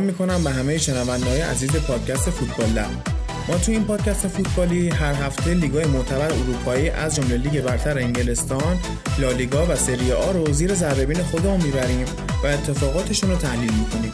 سلام می‌کنم به همه شنونده عزیز پادکست فوتبال لب ما تو این پادکست فوتبالی هر هفته لیگای معتبر اروپایی از جمله لیگ برتر انگلستان، لالیگا و سری آ رو زیر ذره خودمون می‌بریم و اتفاقاتشون رو تحلیل می‌کنیم.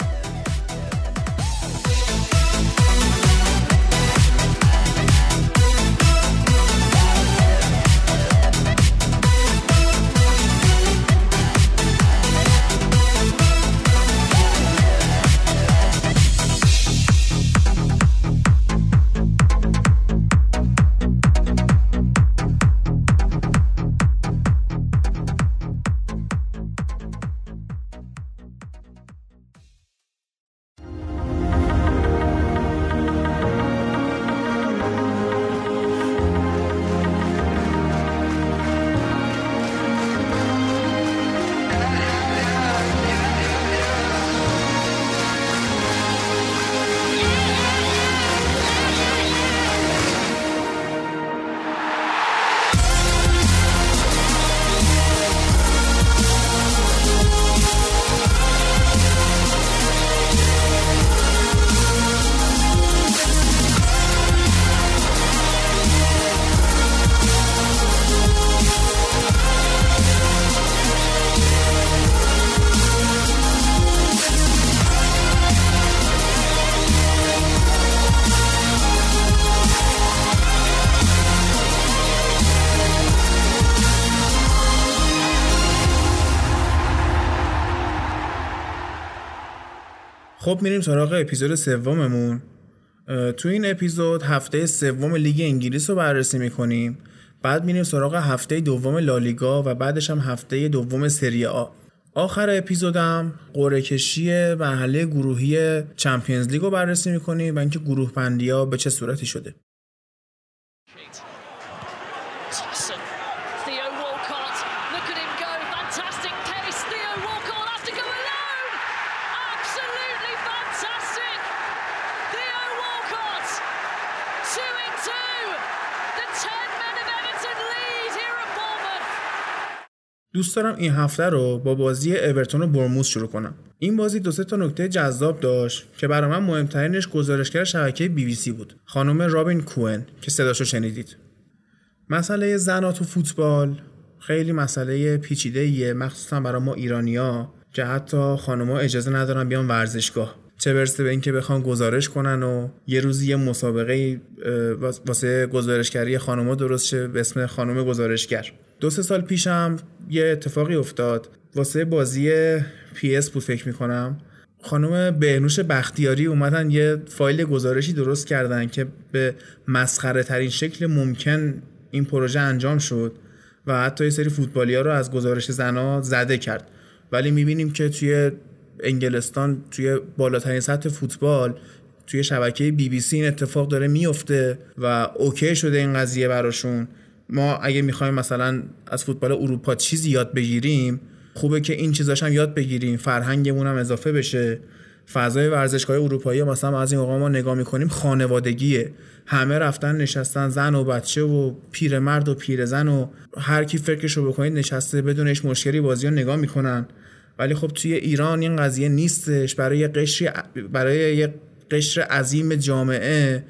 خب میریم سراغ اپیزود سوممون. تو این اپیزود هفته سوم لیگ انگلیس رو بررسی می‌کنیم. بعد میریم سراغ هفته دوم لالیگا و بعدش هم هفته دوم سری آ. آخر اپیزودم قرعه کشی مرحله گروهی چمپیونز لیگ رو بررسی می‌کنیم و اینکه گروه بندی ها به چه صورتی شده. دوست دارم این هفته رو با بازی اورتون و برموز شروع کنم. این بازی دو سه تا نکته جذاب داشت که برای من مهمترینش گزارشگر شبکه بی بی سی بود. خانم رابین کوئن که صداشو شنیدید. مسئله زنات و فوتبال خیلی مسئله پیچیده ایه مخصوصا برای ما ایرانیا که حتی خانمها اجازه ندارن بیان ورزشگاه. چه برسه به اینکه بخوان گزارش کنن و یه روزی یه مسابقه واسه گزارشگری خانمها درست شه به اسم خانم گزارشگر. دو سه سال پیشم یه اتفاقی افتاد. واسه بازی PES بود فکر می‌کنم. خانم بهنوش بختیاری اومدن یه فایل گزارشی درست کردن که به مسخره ترین شکل ممکن این پروژه انجام شد و حتی یه سری فوتبالی ها رو از گزارش زنا زده کرد. ولی می‌بینیم که توی انگلستان توی بالاترین سطح فوتبال توی شبکه بی بی سی این اتفاق داره میفته و okay شده این قضیه براشون. ما اگه می‌خوایم مثلا از فوتبال اروپا چیزی یاد بگیریم خوبه که این چیزاش هم یاد بگیریم. فرهنگمون هم اضافه بشه. فضای ورزشگاه اروپایی مثلا از این موقع ما نگاه می‌کنیم خانوادگیه. همه رفتن نشستن زن و بچه و پیرمرد و پیرزن و هر کی فکرشو بکنید نشسته بدون هیچ مشکلی بازی نگاه می‌کنن. ولی خب توی ایران این قضیه نیستش. برای قشر برای یه قشر عظیم جامعه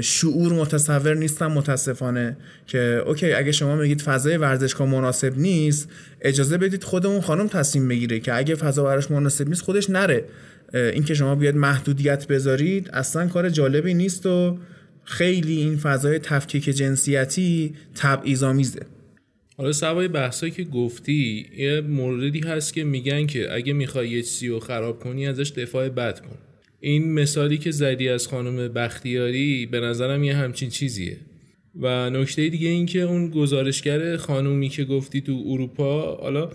شعور متصور نیستم متاسفانه که اوکی اگه شما میگید فضای ورزشگاه مناسب نیست اجازه بدید خودمون خانم تصمیم بگیره که اگه فضا براش مناسب نیست خودش نره. اینکه شما بیاد محدودیت بذارید اصلا کار جالبی نیست و خیلی این فضای تفکیک جنسیتی تبعیض‌آمیزه. حالا سوای بحثایی که گفتی یه موردی هست که میگن که اگه می‌خوای یه چیزی رو خراب کنی ازش دفاع بد کن. این مثالی که زدی از خانم بختیاری به نظرم یه همچین چیزیه. و نکته دیگه این که اون گزارشگر خانومی که گفتی تو اروپا حالا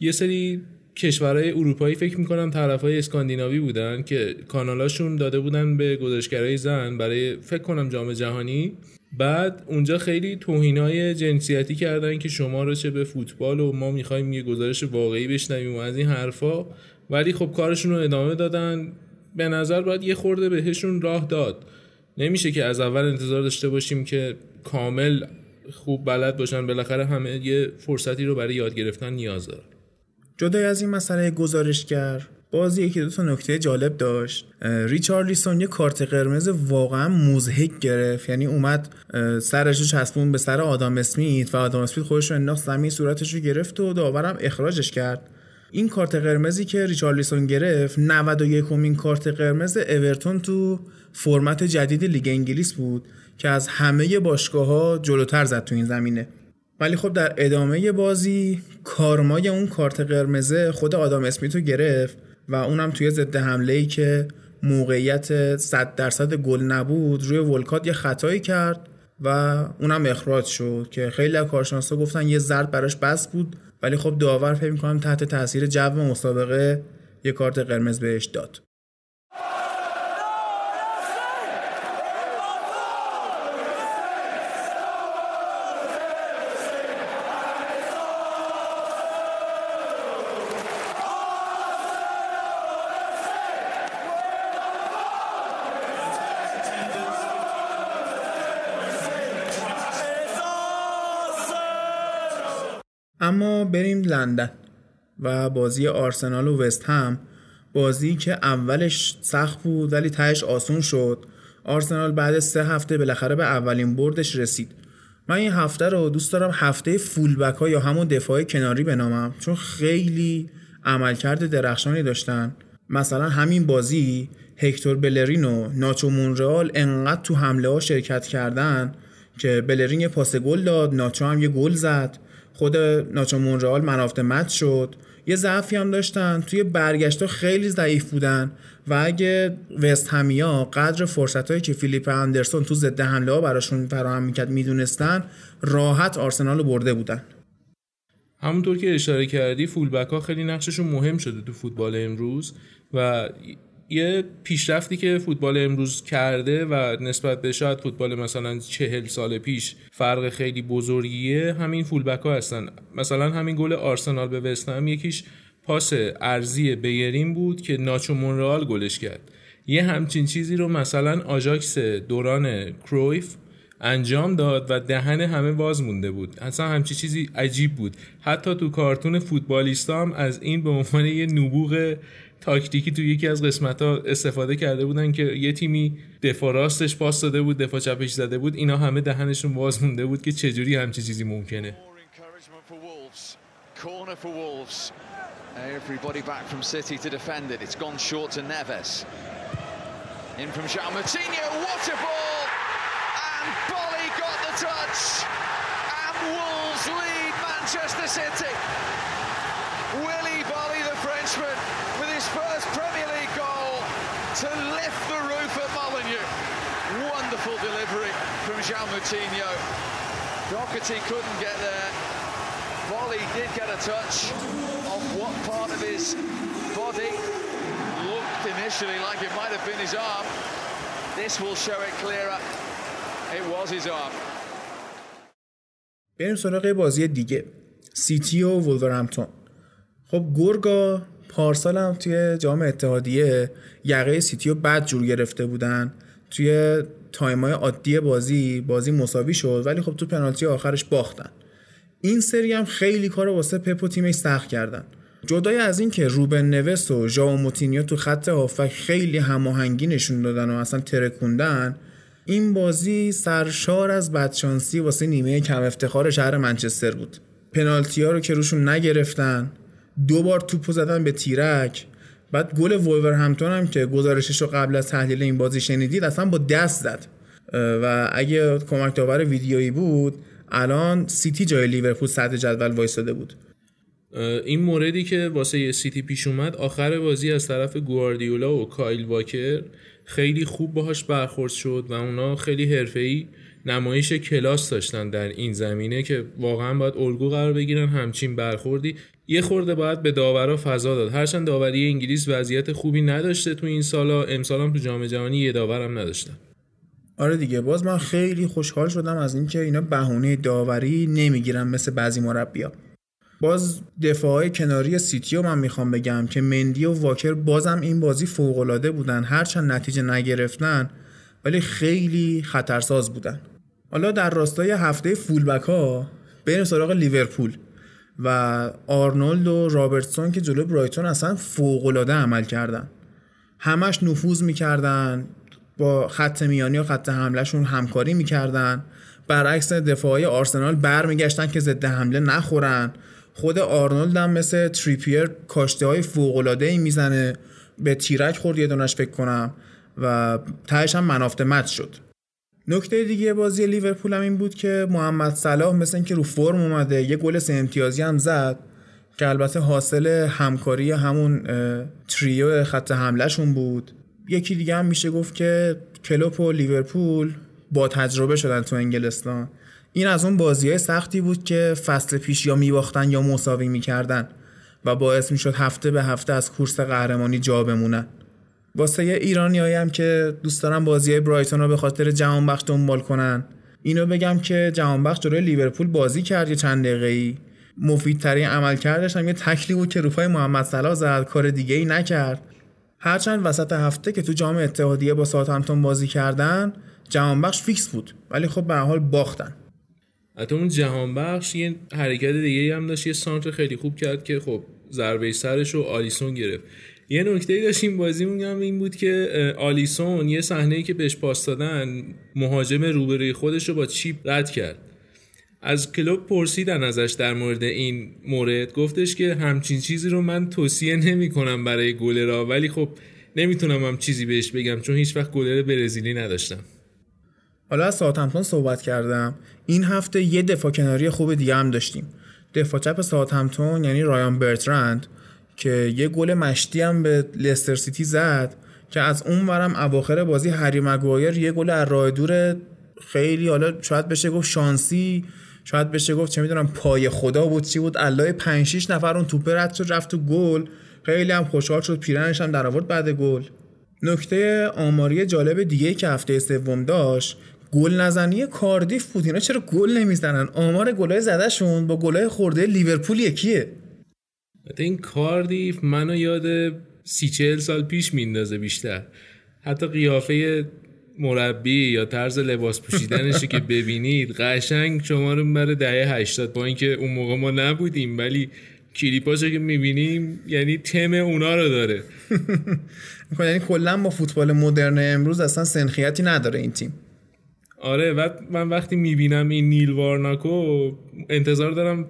یه سری کشورهای اروپایی فکر می‌کنم طرفهای اسکاندیناوی بودن که کانالاشون داده بودن به گزارشگرای زن برای فکر کنم جام جهانی. بعد اونجا خیلی توهینای جنسیتی کردن که شما رو چه به فوتبال و ما می‌خوایم یه گزارش واقعی بشنویم و از این حرفا. ولی خب کارشون رو ادامه دادن. به نظر باید یه خورده بهشون راه داد. نمیشه که از اول انتظار داشته باشیم که کامل خوب بلد باشن. بالاخره همه یه فرصتی رو برای یاد گرفتن نیاز دارن. جدای از این مسئله گزارشگر بازی یکی دو تا نکته جالب داشت. ریچارلیسون یه کارت قرمز واقعا مزهک گرفت. یعنی اومد سرش رو چسبون به سر آدام اسمیت و آدام اسمیت خودش رو انداخت زمین صورتش رو گرفت و داورم اخراجش کرد. این کارت قرمزی که ریچارلیسون گرفت 91 کمین کارت قرمز اورتون تو فرمت جدید لیگ انگلیس بود که از همه باشگاه ها جلوتر زد تو این زمینه. ولی خب در ادامه بازی کارمای اون کارت قرمزه خود آدام اسمیتو گرفت و اونم توی ضد حمله ای که موقعیت 100 درصد گل نبود روی ولکات یه خطایی کرد و اونم اخراج شد که خیلی از کارشناسا گفتن یه ضرب براش بس بود. ولی خب داور فکر می‌کنم تحت تاثیر جو مسابقه یه کارت قرمز بهش داد. اما بریم لندن و بازی آرسنال و وست هم بازی که اولش سخت بود ولی تهش آسون شد. آرسنال بعد سه هفته بالاخره به اولین بردش رسید. من این هفته رو دوست دارم هفته فولبک ها یا همون دفاع کناری بنامم چون خیلی عملکرد درخشانی داشتن. مثلا همین بازی هکتور بلرین و ناچو مونرال انقدر تو حمله ها شرکت کردن که بلرین یه پاس گل داد ناچو هم یه گل زد. خود ناچو مونرال منافت مت شد. یه ضعفی هم داشتن توی برگشت خیلی ضعیف بودن و اگه وست همیا قدر فرصت هایی که فیلیپ اندرسون تو ضد حمله ها براشون فراهم می‌کرد می‌دونستن راحت آرسنال رو برده بودن. همونطور که اشاره کردی فولبک ها خیلی نقششون مهم شده تو فوتبال امروز و یه پیشرفتی که فوتبال امروز کرده و نسبت به شاید فوتبال مثلا چهل سال پیش فرق خیلی بزرگیه همین فولبک ها هستن. مثلا همین گل آرسنال به وستهم یکیش پاس ارزی بیرین بود که ناچو مونرال گلش کرد. یه همچین چیزی رو مثلا آژاکس دوران کرویف انجام داد و دهن همه باز مونده بود. اصلا همچی چیزی عجیب بود. حتی تو کارتون فوتبالیستا هم از این به عنوان یه نبوغ تاکتیکی تو یکی از قسمت ها استفاده کرده بودن که یه تیمی دفاع راستش پاس داده بود دفاع چپش زده بود اینا همه دهنشون باز مونده بود که چجوری همچی چیزی ممکنه Everybody back from City to defend it. It's gone short to Neves. In from João Moutinho. What a ball! And Bolly got the touch. And Wolves lead Manchester City. Willie Bolly, the Frenchman, his first Premier League goal to lift the roof at Molineux. Wonderful delivery from João Moutinho. Doherty couldn't get there. Bolly did get a touch of what part of his body looked initially like it might have been his arm. This will show it clearer. It was his arm. بریم سراغ بازی دیگه سیتی و وولورهمپتون خب گرگا پارسال هم توی جام اتحادیه یقه سیتی رو بد جور گرفته بودن. توی time ای عادی بازی بازی مساوی شد ولی خب تو پنالتی آخرش باختن. این سری هم خیلی کار واسه پپ و تیمش سخت کردن. جدای از این که روبن نوس و ژائو موتینیو تو خط هافک خیلی هماهنگی نشون دادن و اصلا ترکوندن این بازی سرشار از بدشانسی واسه نیمه کم افتخار شهر منچستر بود. پنالتی ها رو که روشون نگرفتن دو بار توپو زدن به تیرک. بعد گل وولور همتون هم که گزارشش رو قبل از تحلیل این بازی شنیدید اصلا با دست زد. و اگه کمک داور ویدیویی بود الان سیتی جای لیورپول صدر جدول وایساده بود. این موردی که واسه سیتی پیش اومد آخر بازی از طرف گواردیولا و کایل واکر خیلی خوب باهاش برخورد شد و اونا خیلی حرفه‌ای نمایش کلاس داشتن در این زمینه که واقعا باید الگو قرار بگیرن همچین برخوردی. یه خورده باید به داورا فضا داد. هرچند داوری انگلیس وضعیت خوبی نداشته تو این سالا امسال هم تو جام جهانی یه داورم نداشتن. آره دیگه باز من خیلی خوشحال شدم از اینکه اینا بهونه داوری نمی‌گیرن مثل بعضی مربیا باز دفاعهای کناری سیتی رو من می‌خوام بگم که مندی و واکر بازم این بازی فوقالعاده بودن. هرچند نتیجه نگرفتن ولی خیلی خطرساز بودن. حالا در راستای هفته فولبک ها بریم سراغ لیورپول و آرنولد و رابرتسون که جلو برایتون اصلا فوقالعاده عمل کردن. همش نفوذ می‌کردن با خط میانی و خط حملهشون همکاری می‌کردن. برعکس دفاعی آرسنال برمیگشتن که ضد حمله نخورن. خود آرنولد هم مثل تریپیر کاشته های فوق العاده ای می‌زنه. به تیرک خورد یه دونش فکر کنم. و تهش هم منافت مت شد. نکته دیگه بازی لیورپول هم این بود که محمد صلاح مثل اینکه رو فرم اومده یه گل سه امتیازی هم زد که البته حاصل همکاری همون تریو خط حملهشون بود. یکی دیگه هم میشه گفت که کلوپ و لیورپول با تجربه شدن تو انگلستان. این از اون بازی سختی بود که فصل پیش یا میباختن یا مساوی می‌کردن و باعث می‌شد هفته به هفته از کورس قهرمانی جا بمونن. واسه ایرانی هم که دوست دارن بازی برایتون رو به خاطر جهان بخش دنبال کنن. اینو بگم که جهان بخش جلوی لیورپول بازی کرد یه چند دقیقه ای مفیدترین عملکردش هم یه تکلی بود که رو پای محمد صلاح زد کار دیگه ای نکرد. هرچند وسط هفته که تو جام اتحادیه با ساوثهمپتون بازی کردن جهان بخش فیکس بود ولی خب به حال باختن. حتی اون جهان بخش یه حرکت دیگه هم داشت یه سانتر خیلی خوب کرد که خب ضربه سرش رو آلیسون گرفت. یه نکته داشت این بازی میگم این بود که آلیسون یه صحنه که بهش پاس دادن مهاجم روبروی خودش رو با chip رد کرد. از کلوب پرسیدن ازش در مورد این مورد. گفتش که همچین چیزی رو من توصیه نمی کنم برای گلرا ولی خب نمی‌تونم هم چیزی بهش بگم چون هیچ وقت گلر برزیلی نداشتم. حالا از ساعتمتون صحبت کردم. این هفته یه دفاع کناری خوب دیگه هم داشتیم. دفاع چپ ساعتمتون یعنی رایان برترند که یه گل مشتی هم به لستر سیتی زد که از اون ورم اواخر بازی هری مگوایر یه گل از راه دور خیلی حالا شاید بشه گفت شانسی شاید بشه گفت چه می‌دونم پای خدا بود چی بود الله 5 6 نفر اون توپ رد شد رفت تو گل. خیلی هم خوشحال شد پیرنش هم در آورد بعد گل. نکته آماری جالب دیگه که هفته سوم داشت گل نزنی کاردیف بود اینا چرا گل نمی‌زنن؟ آمار گلای زدهشون با گلای خورده لیورپول یکیه. این کاردیف منو یاد سی چهل سال پیش میندازه بیشتر. حتی قیافه مربی یا طرز لباس پوشیدنشی که ببینید قشنگ شما رو بره دهه 80 با اینکه اون موقع ما نبودیم ولی کلیپاشو که می‌بینیم یعنی تم اونا رو داره. یعنی کلا با فوتبال مدرن امروز اصلا سنخیتی نداره این تیم. آره و من وقتی می‌بینم این نیل وارناکو انتظار دارم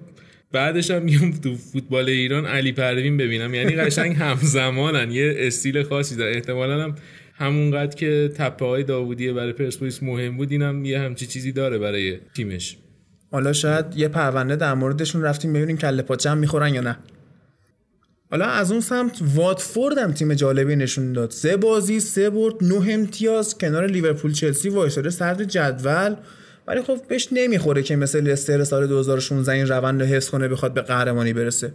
بعدش هم میام تو فوتبال ایران علی پروین ببینم. یعنی قشنگ همزمانن. یه استیل خاصی داره. احتمالا هم همونقدر که تپه های داوودی برای پرسپولیس مهم بود اینم یه همچی چیزی داره برای تیمش. حالا شاید یه پرونده در موردشون رفتیم ببینیم کله پاچه هم می‌خورن یا نه. حالا از اون سمت واتفورد هم تیم جالبی نشون داد. سه بازی سه برد نه امتیاز. کنار لیورپول چلسی وایساده. سرد جدول. ولی خب بهش نمی‌خوره که مثل لستر سال 2016 این روند رو حفظ کنه بخواد به قهرمانی برسه.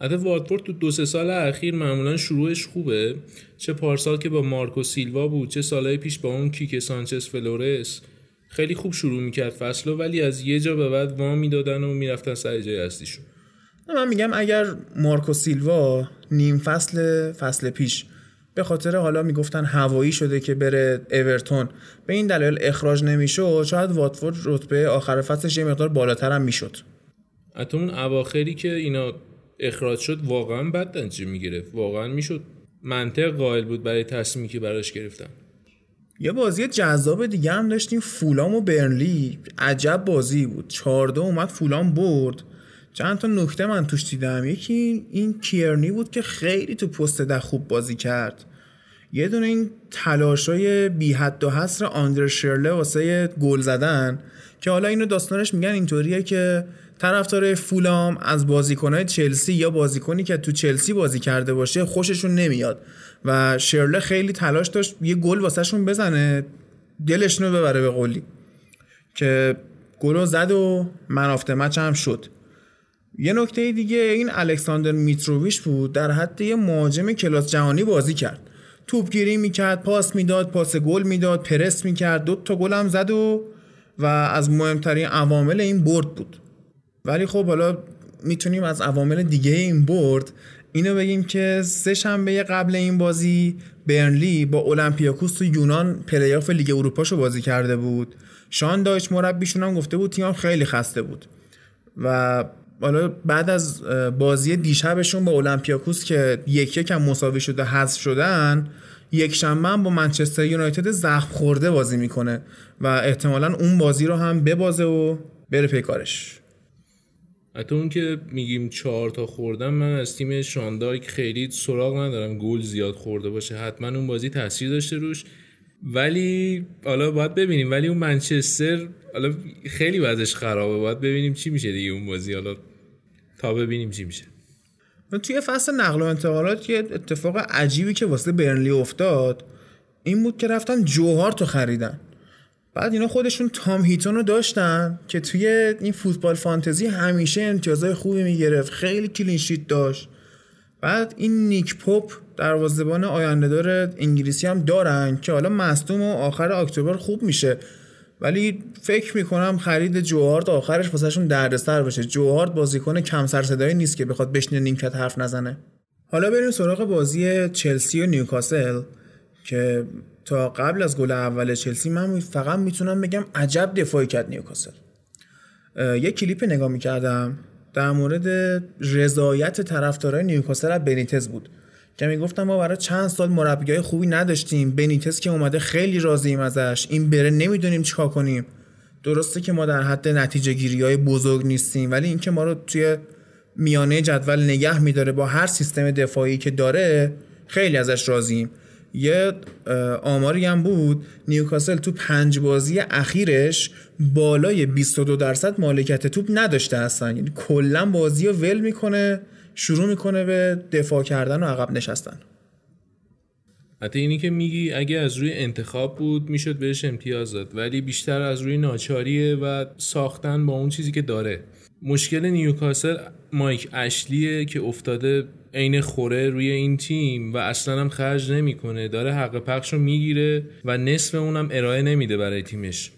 البته واتفورد تو دو سه سال اخیر معمولا شروعش خوبه. چه پارسال که با مارکو سیلوا بود چه سالهای پیش با اون کیک سانچز فلورس. خیلی خوب شروع می‌کرد فصل ولی از یه جا به بعد وام می‌دادن و می‌رفتن سر جای اصلیشون. من میگم اگر مارکو سیلوا نیم فصل فصل پیش به خاطر حالا می‌گفتن هوایی شده که بره اورتون. به این دلیل اخراج نمی‌شد. شاید واتفورد رتبه آخر فصلش یه مقدار بالاتر هم می‌شد. حتی اون اواخری که اینا اخراج شد واقعا بد نتیجه می‌گرفت. واقعا می‌شد منطق قائل بود برای تصمیمی که براش گرفتن. یه بازی جذاب دیگه هم داشتیم. فولام و برنلی. عجب بازی بود. چارده اومد فولام برد. چند تا نکته من توش دیدم. یکی این کیرنی بود که خیلی تو پست ده خوب بازی کرد. یه دونه این تلاشای بی حد و حصر آندر شرله واسه گل زدن که حالا اینو داستانش میگن اینطوریه که طرفدار فولام از بازیکنهای چلسی یا بازیکنی که تو چلسی بازی کرده باشه خوششون نمیاد و شرله خیلی تلاش داشت یه گل واسهشون بزنه دلشون رو ببره به قولی که گل زد و منافت مچ هم شد. یه نکته دیگه این الکساندر میتروویش بود در حد یه مهاجم کلاس جهانی بازی کرد. توپگیری می‌کرد پاس می‌داد پاس گل می‌داد پرس می‌کرد دو تا گل هم زد و و از مهمترین عوامل این برد بود. ولی خب حالا می‌تونیم از عوامل دیگه این برد. اینو بگیم که سه شنبه قبل این بازی برنلی با اولمپیاکوس تو یونان پلیاف لیگ اروپاشو بازی کرده بود. شان دایچ مربیشون هم گفته بود تیم خیلی خسته بود. و حالا بعد از بازی دیشبشون با اولمپیاکوس که یک یک هم مساوی شده حذف شدن یک شنبه هم با منچستر یونایتد زخم خورده بازی می‌کنه و احتمالا اون بازی رو هم ببازه و بره پی کارش. حتی اون که میگیم چهار تا خوردم من از تیم شاندایک خیلی سراغ ندارم. گل زیاد خورده باشه حتما اون بازی تاثیر داشته روش. ولی حالا باید ببینیم. ولی اون منچستر حالا خیلی وضعش خرابه. باید ببینیم چی میشه دیگه اون بازی. حالا تا ببینیم چی میشه. توی فصل نقل و انتقالات یه اتفاق عجیبی که واسه برنلی افتاد این بود که رفتن جوهار تو خریدن. بعد اینا خودشون تام هیتون رو داشتن که توی این فوتبال فانتزی همیشه امتیازهای خوبی می‌گرفت خیلی کلینشیت داشت. بعد این نیک پاپ دروازه‌بان آیندهدار انگلیسی هم دارن که حالا مصدوم و آخر اکتبر خوب میشه. ولی فکر می‌کنم خرید جوهارد آخرش واسهشون دردسر بشه جوهارد بازیکن کم سر صدایی نیست که بخواد بشینه نیمکت حرف نزنه. حالا بریم سراغ بازی چلسی و نیوکاسل که تا قبل از گل اول چلسی من فقط می‌تونم بگم عجب دفاعی کرد نیوکاسل. یه کلیپ نگاه می‌کردم. در مورد رضایت طرفدارای نیوکاسل از بنیتز بود. که می‌گفتم ما برای چند سال مربیای خوبی نداشتیم. بنیتز که اومده خیلی راضییم ازش. این بره نمی‌دونیم چیکار کنیم. درسته که ما در حد نتیجه گیری های بزرگ نیستیم ولی اینکه ما رو توی میانه جدول نگه میداره با هر سیستم دفاعی که داره خیلی ازش راضیم. یه آماری هم بود. نیوکاسل تو پنج بازی اخیرش بالای 22 درصد مالکیت توپ نداشته هستن یعنی کلا بازی رو ول می‌کنه. شروع می‌کنه به دفاع کردن و عقب نشستن. حتی اینی که میگی اگه از روی انتخاب بود می‌شد بهش امتیاز داد ولی بیشتر از روی ناچاریه و ساختن با اون چیزی که داره. مشکل نیوکاسل مایک اشلیه که افتاده عین خوره روی این تیم و اصلا هم خرج نمی‌کنه. داره حق پخش رو می‌گیره و نصف اونم ارائه نمیده برای تیمش.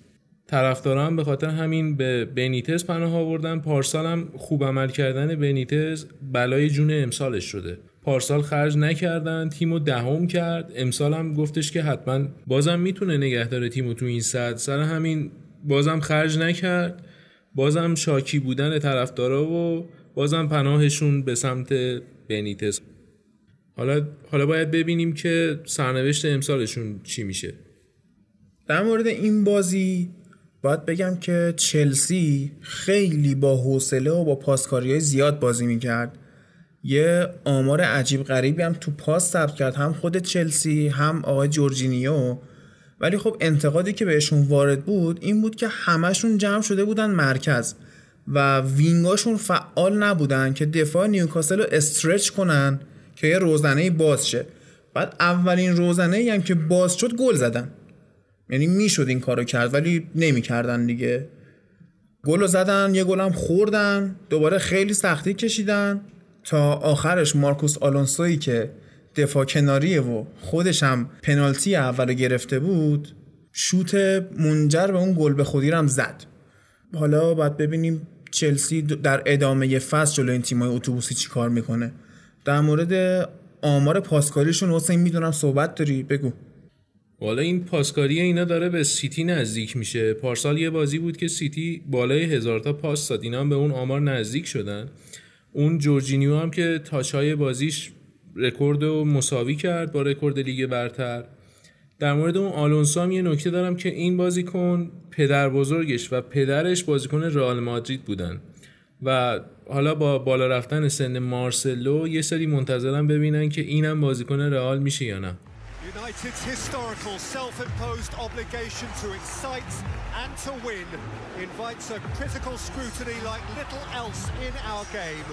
طرفداران به خاطر همین به بنیتز پناه آوردن. پارسال هم خوب عمل کردن بنیتز بلای جون امسالش شده. پارسال خرج نکردن تیمو دهم کرد. امسال هم گفتش که حتما بازم می‌تونه نگهدار تیمو تو این صد. سر همین بازم خرج نکرد. بازم شاکی بودن طرفدارا و بازم پناهشون به سمت بنیتز. حالا حالا باید ببینیم که سرنوشت امسالشون چی میشه. در مورد این بازی باید بگم که چلسی خیلی با حوصله و با پاسکاری زیاد بازی می‌کرد. یه آمار عجیب غریبی هم تو پاس ثبت کرد هم خود چلسی هم آقای جورجینیو. ولی خب انتقادی که بهشون وارد بود این بود که همشون جمع شده بودن مرکز و وینگاشون فعال نبودن که دفاع نیوکاسل رو استرچ کنن که یه روزنه باز شه. بعد اولین روزنه هم که باز شد گل زدن. یعنی می‌شد این کارو کرد ولی نمی‌کردن دیگه. گل زدن یه گلم خوردن دوباره خیلی سختی کشیدن. تا آخرش مارکوس آلونسوی که دفاع کناریه و خودش هم پنالتی اول گرفته بود شوت منجر به اون گل به خودی هم زد. حالا باید ببینیم چلسی در ادامه فصل جلو این تیمای اتوبوسی چی کار می‌کنه. در مورد آمار پاسکاریشون حسین می‌دونم صحبت داری بگو. والا این پاسکاری اینا داره به سیتی نزدیک میشه. پارسال یه بازی بود که سیتی بالای هزار تا پاس داد. اینا هم به اون آمار نزدیک شدن. اون جورجینیو هم که touch ای بازیش رکورد رو مساوی کرد با رکورد لیگ برتر. در مورد اون آلونسو هم یه نکته دارم که این بازیکن پدر بزرگش و پدرش بازیکن رئال مادرید بودن. و حالا با بالا رفتن سن مارسلو یه سری منتظرن ببینن که اینم بازیکن رئال میشه یا نه. United's historical self-imposed obligation to excite and to win invites a critical scrutiny like little else in our game.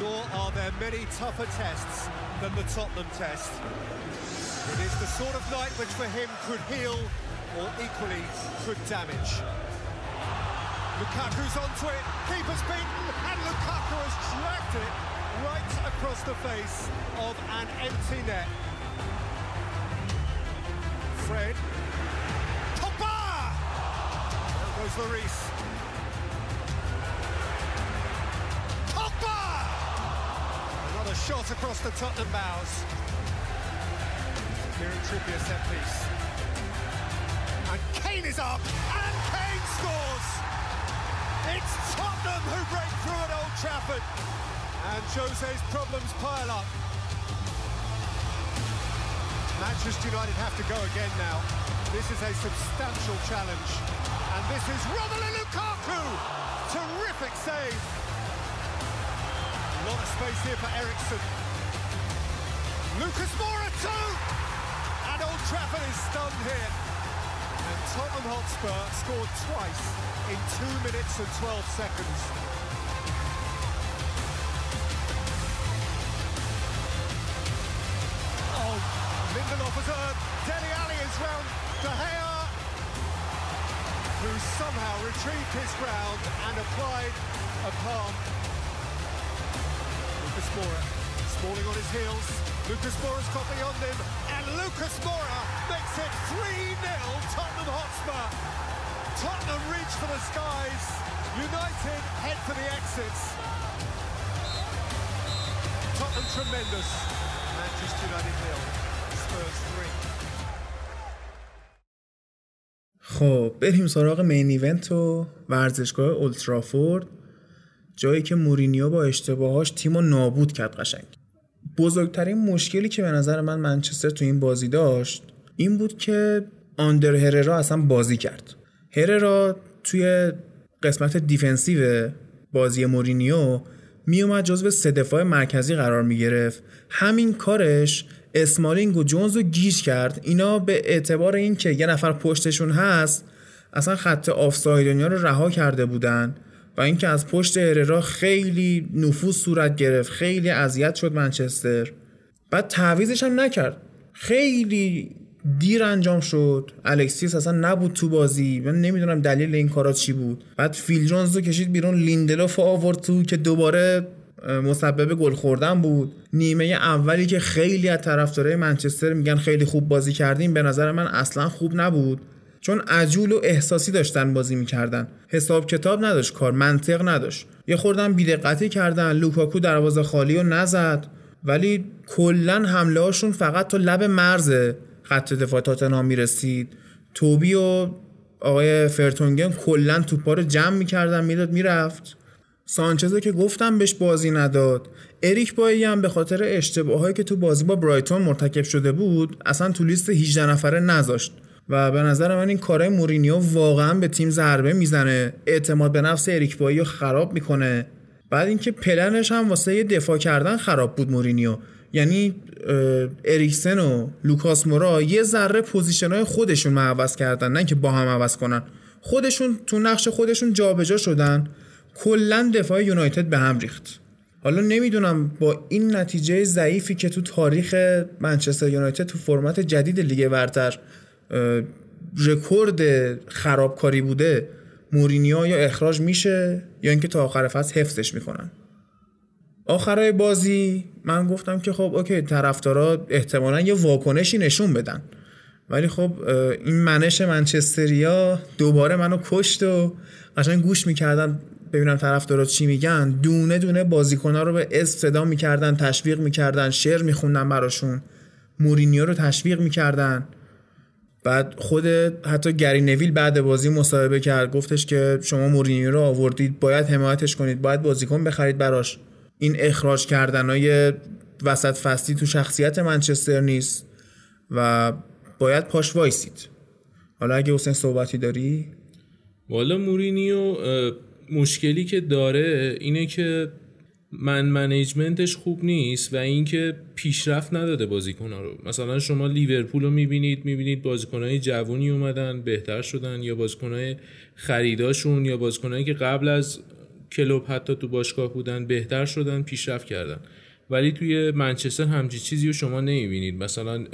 Nor are there many tougher tests than the Tottenham test. It is the sort of night which for him could heal or equally could damage. Lukaku's onto it, keeper's beaten, and Lukaku has dragged it right across the face of an empty net. Fred. There goes Lloris. Pogba! Another shot across the Tottenham bows. Kieran Trippier set piece. And Kane is up, and Kane scores! It's Tottenham who break through at Old Trafford. And Jose's problems pile up. Manchester United have to go again now. This is a substantial challenge. And this is Romelu Lukaku. Terrific save. A lot of space here for Ericsson. Lucas Moura too. And Old Trafford is stunned here. And Tottenham Hotspur scored twice in 2 minutes and 12 seconds. Lindelof has earned. Deli Ali is round De Gea, who somehow retrieved his ground and applied a palm. Lucas Moura, Smalling on his heels. Lucas Moura's caught beyond him, and Lucas Moura makes it 3-0 Tottenham Hotspur. Tottenham reach for the skies. United head for the exits. Tottenham tremendous. Manchester United nil. Spurs 3. خب بریم سراغ main event و ورزشگاه اولدترافورد جایی که مورینیو با اشتباهاش تیم نابود کرد قشنگ بزرگترین مشکلی که به نظر من منچستر تو این بازی داشت این بود که آندر هررا اصلا بازی کرد هررا توی قسمت defensive بازی مورینیو میومد جزو سه دفاع مرکزی قرار می‌گرفت همین کارش اسمالینگ و جونز رو گیج کرد. اینا به اعتبار اینکه یه نفر پشتشون هست اصلا خط آفساید و اینا رو رها کرده بودن و اینکه از پشت هررا خیلی نفوذ صورت گرفت خیلی اذیت شد منچستر. بعد تعویضش هم نکرد. خیلی دیر انجام شد. الکسیس اصلا نبود تو بازی. من نمی‌دونم دلیل این کارا چی بود. بعد فیل جونز رو کشید بیرون. لیندلوف آورد تو که دوباره مسبب گل خوردن بود. نیمه اولی که خیلی از طرفدارای منچستر میگن خیلی خوب بازی کردیم به نظر من اصلا خوب نبود. چون عجول و احساسی داشتن بازی می‌کردن. حساب کتاب نداشت کار منطق نداشت. یه خوردن بیدقتی کردن لوکاکو دروازه خالی رو نزد. ولی کلا حمله هاشون فقط تا لب مرز خط دفاع تاتنهام می‌رسید. توبی و آقای فرتونگن کلا توپا رو جمع می‌کردن می‌داد می‌رفت. سانچزو که گفتم بهش بازی نداد. اریک بایی هم به خاطر اشتباهایی که تو بازی با برایتون مرتکب شده بود اصلا تو لیست 18 نفره نذاشت. و به نظر من این کارهای مورینیو واقعا به تیم ضربه می‌زنه. اعتماد به نفس اریک بایی رو خراب می‌کنه. بعد اینکه پلنش هم واسه دفاع کردن خراب بود مورینیو. یعنی اریکسن و لوکاس مورا یه ذره position های خودشون عوض کردن نه که با هم عوض کنن. خودشون تو نقش خودشون جابجا شدن. کلا دفاع یونایتد به هم ریخت. حالا نمی‌دونم با این نتیجه ضعیفی که تو تاریخ منچستر یونایتد تو فرمت جدید لیگ برتر رکورد خرابکاری بوده مورینیو یا اخراج میشه یا اینکه تا آخر فصل حفظش می‌کنن. آخرای بازی من گفتم که خب okay طرفدارا احتمالا یه واکنشی نشون بدن. ولی خب این منش منچستریا دوباره منو کشت و قشنگ گوش می‌کردن. ببینم طرفدارا چی میگن. دونه دونه بازیکن‌ها رو به اسم صدا می‌کردن تشویق می‌کردن شعر میخوندن براشون. مورینیو رو تشویق می‌کردن. بعد خود حتی گری نویل بعد بازی مصاحبه کرد. گفتش که شما مورینیو رو آوردید باید حمایتش کنید باید بازیکن بخرید براش. این اخراج کردنای وسط فصلی تو شخصیت منچستر نیست و باید پاش وایسید. حالا اگه حسین صحبتی داری؟ والا مورینیو مشکلی که داره اینه که من منیجمنتش خوب نیست و اینکه پیشرفت نداده بازیکن‌ها رو. مثلا شما لیورپول رو می‌بینید می‌بینید بازیکن‌های جوونی اومدن بهتر شدن یا بازیکن‌های خریداشون یا بازیکن‌هایی که قبل از کلوب حتی تو باشگاه بودن بهتر شدن پیشرفت کردن. ولی توی منچستر همچی چیزی رو شما نمی‌بینید. مثلا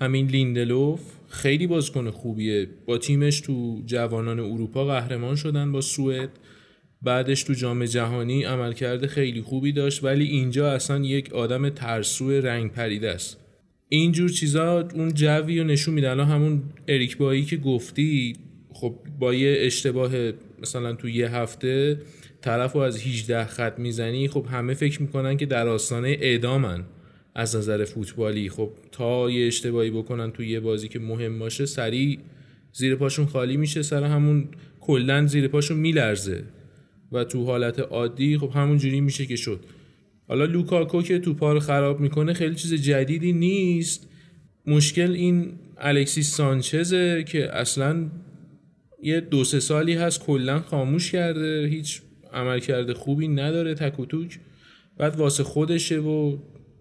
همین لیندلوف خیلی بازیکن خوبیه. با تیمش تو جوانان اروپا قهرمان شدن با سوئد. بعدش تو جام جهانی عملکرد خیلی خوبی داشت ولی اینجا اصلا یک آدم ترسو رنگ پریده است. اینجور چیزا اون جوی رو نشون میده. الان همون اریک بایی که گفتی خب با یه اشتباه مثلا تو یه هفته طرف رو از 18 خط می‌زنی خب همه فکر می‌کنن که در آستانه اعدامن از نظر فوتبالی. خب تا یه اشتباهی بکنن تو یه بازی که مهم باشه سریع زیر پاشون خالی میشه سر همون کلا زیر پاشون میلرزه. و تو حالت عادی خب همون جوری میشه که شد. حالا لوکاکو که توپا رو خراب می‌کنه خیلی چیز جدیدی نیست. مشکل این الکسیس سانچزه که اصلا یه دو سه سالی هست کلا خاموش کرده هیچ عمل کرده خوبی نداره تک و توک. بعد واسه خودشه و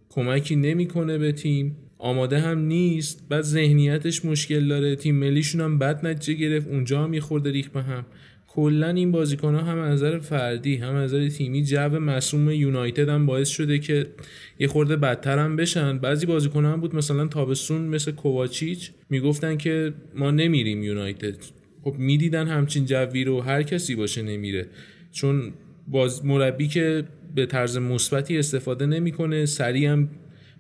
کمکی نمی‌کنه به تیم. آماده هم نیست. بعد ذهنیتش مشکل داره. تیم ملیشون هم بد نتیجه گرفت. اونجا هم یه خورده ریخ به هم. کلا این بازیکن ها هم از نظر فردی هم از نظر تیمی جو مصوم یونایتد هم باعث شده که یه خورده بدتر هم بشن. بعضی بازیکن هم بود مثلا تابستون مثل کوواچیچ می‌گفتن که ما نمیریم یونایتد. خب می‌دیدن همچین جوی رو هر کسی باشه نمیره. چون باز مربی که به طرز مثبتی استفاده نمی‌کنه سریع هم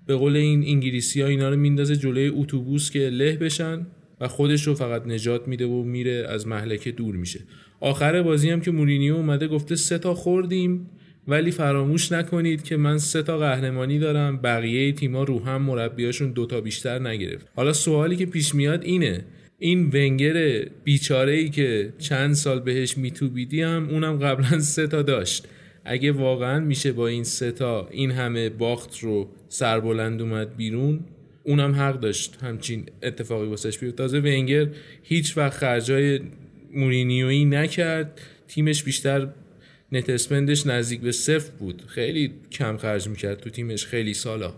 به قول این انگلیسی ها اینا رو میندازه جلوی اتوبوس که له بشن و خودش رو فقط نجات میده و میره از محلکه دور میشه. آخر بازی هم که مورینیو اومده گفته سه تا خوردیم ولی فراموش نکنید که من سه تا قهرمانی دارم بقیه تیما رو هم مربیاشون دوتا بیشتر نگرفت. حالا سوالی که پیش میاد اینه این ونگر بیچاره ای که چند سال بهش میتوبیدی هم اونم قبلا سه تا داشت. اگه واقعا میشه با این سه تا این همه باخت رو سربلند اومد بیرون اونم حق داشت همچین اتفاقی واسش بیفته تازه ونگر هیچ وقت خرجای مورینیویی نکرد. تیمش بیشتر net نزدیک به صفر بود. خیلی کم خرج می‌کرد تو تیمش. خیلی سالا.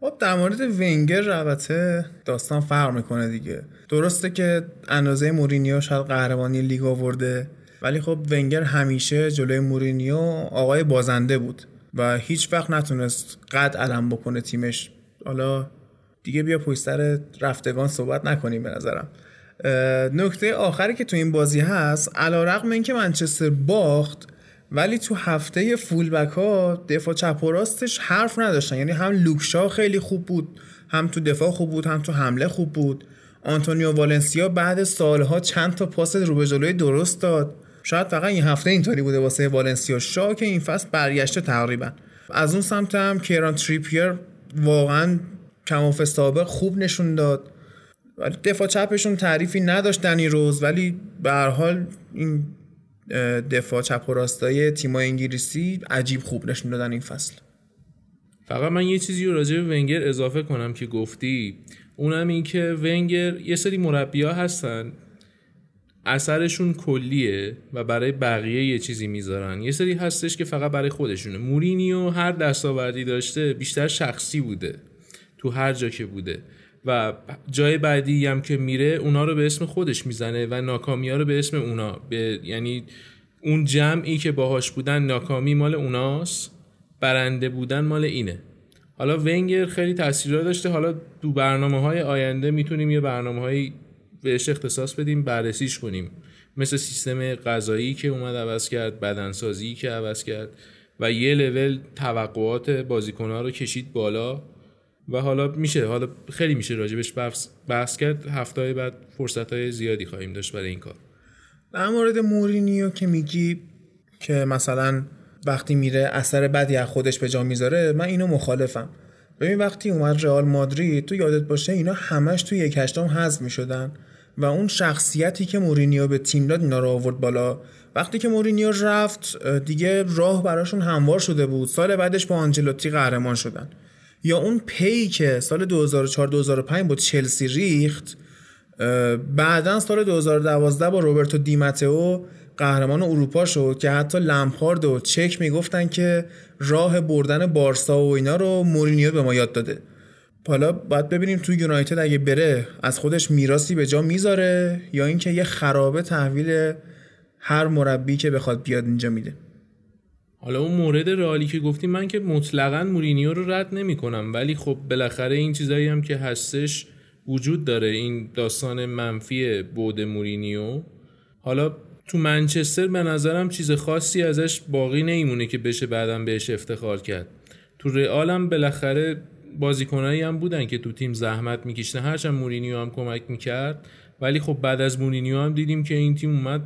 خب در مورد ونگر البته داستان فرق می‌کنه دیگه. درسته که اندازه مورینیو شاید قهرمانی لیگ آورده ولی خب ونگر همیشه جلوی مورینیو آقای بازنده بود و هیچ وقت نتونست قد علم بکنه تیمش. حالا دیگه بیا پشت رفتگان صحبت نکنیم به نظرم. نکته آخری که تو این بازی هست علا رقم این که منچستر باخت ولی تو هفته فولبک ها دفاع چپ و راستش حرف نداشتن. یعنی هم لوکشا خیلی خوب بود هم تو دفاع خوب بود هم تو حمله خوب بود. آنتونیو والنسیا بعد سالها چند تا پاس رو به جلوی درست داد. شاید فقط این هفته اینطوری بوده واسه والنسیا. شا که این فصل برگشته تقریبا. از اون سمت هم کیران تریپیر واقعا کماف سابق خوب نشون داد. ولی دفاع چپشون تعریفی نداشت دنی روز ولی به هر حال این دفاع چپ و راستای تیمای انگلیسی عجیب خوب نشون دادن این فصل. فقط من یه چیزی رو راجع به ونگر اضافه کنم که گفتی. اونم این که ونگر یه سری مربیا هستن. اثرشون کلیه و برای بقیه یه چیزی می‌ذارن. یه سری هستش که فقط برای خودشونه. مورینیو هر دستاوردی داشته بیشتر شخصی بوده. تو هر جا که بوده. و جای بعدی هم که میره اونا رو به اسم خودش می‌زنه و ناکامی ها رو به اسم اونا. به یعنی اون جمعی که باهاش بودن ناکامی مال اوناست برنده بودن مال اینه. حالا ونگر خیلی تاثیر داشته. حالا دو برنامه های آینده می‌تونیم یه برنامه هایی بهش اختصاص بدیم بررسیش کنیم. مثل سیستم غذایی که اومد عوض کرد بدنسازی که عوض کرد و یه لول توقعات بازیکنها رو کشید بالا. و حالا میشه حالا خیلی میشه راجبش بحث, بحث کرد. هفته بعد فرصت های زیادی خواهیم داشت برای این کار. در مورد مورینیو که میگی که مثلا وقتی میره اثر بدی از خودش به جا می‌ذاره من اینو مخالفم. ببین وقتی اومد رئال مادرید تو یادت باشه اینا همش تو یک هشتم حذف می‌شدن و اون شخصیتی که مورینیو به تیم داد اینا آورد بالا. وقتی که مورینیو رفت دیگه راه براشون هموار شده بود. سال بعدش با آنجلوتی قهرمان شدن. یا اون پی که سال 2004 2005 با چلسی ریخت بعدا سال 2012 با روبرتو دیماتئو قهرمان اروپا شد که حتی لمپارد و چک می‌گفتن که راه بردن بارسا و اینا رو مورینیو به ما یاد داده. حالا باید ببینیم تو یونایتد اگه بره از خودش میراثی به جا می‌ذاره یا اینکه یه خرابه تحویل هر مربی که بخواد بیاد اینجا میده. حالا اون مورد رئالی که گفتیم من که مطلقا مورینیو رو رد نمی کنم ولی خب بالاخره این چیزایی هم که هستش وجود داره این داستان منفی بود مورینیو. حالا تو منچستر به نظرم چیز خاصی ازش باقی نمیمونه که بشه بعدم بهش افتخار کرد. تو رئال هم بالاخره بازیکنایی هم بودن که تو تیم زحمت می‌کشن هرچند مورینیو هم کمک می‌کرد. ولی خب بعد از مورینیو هم دیدیم که این تیم اومد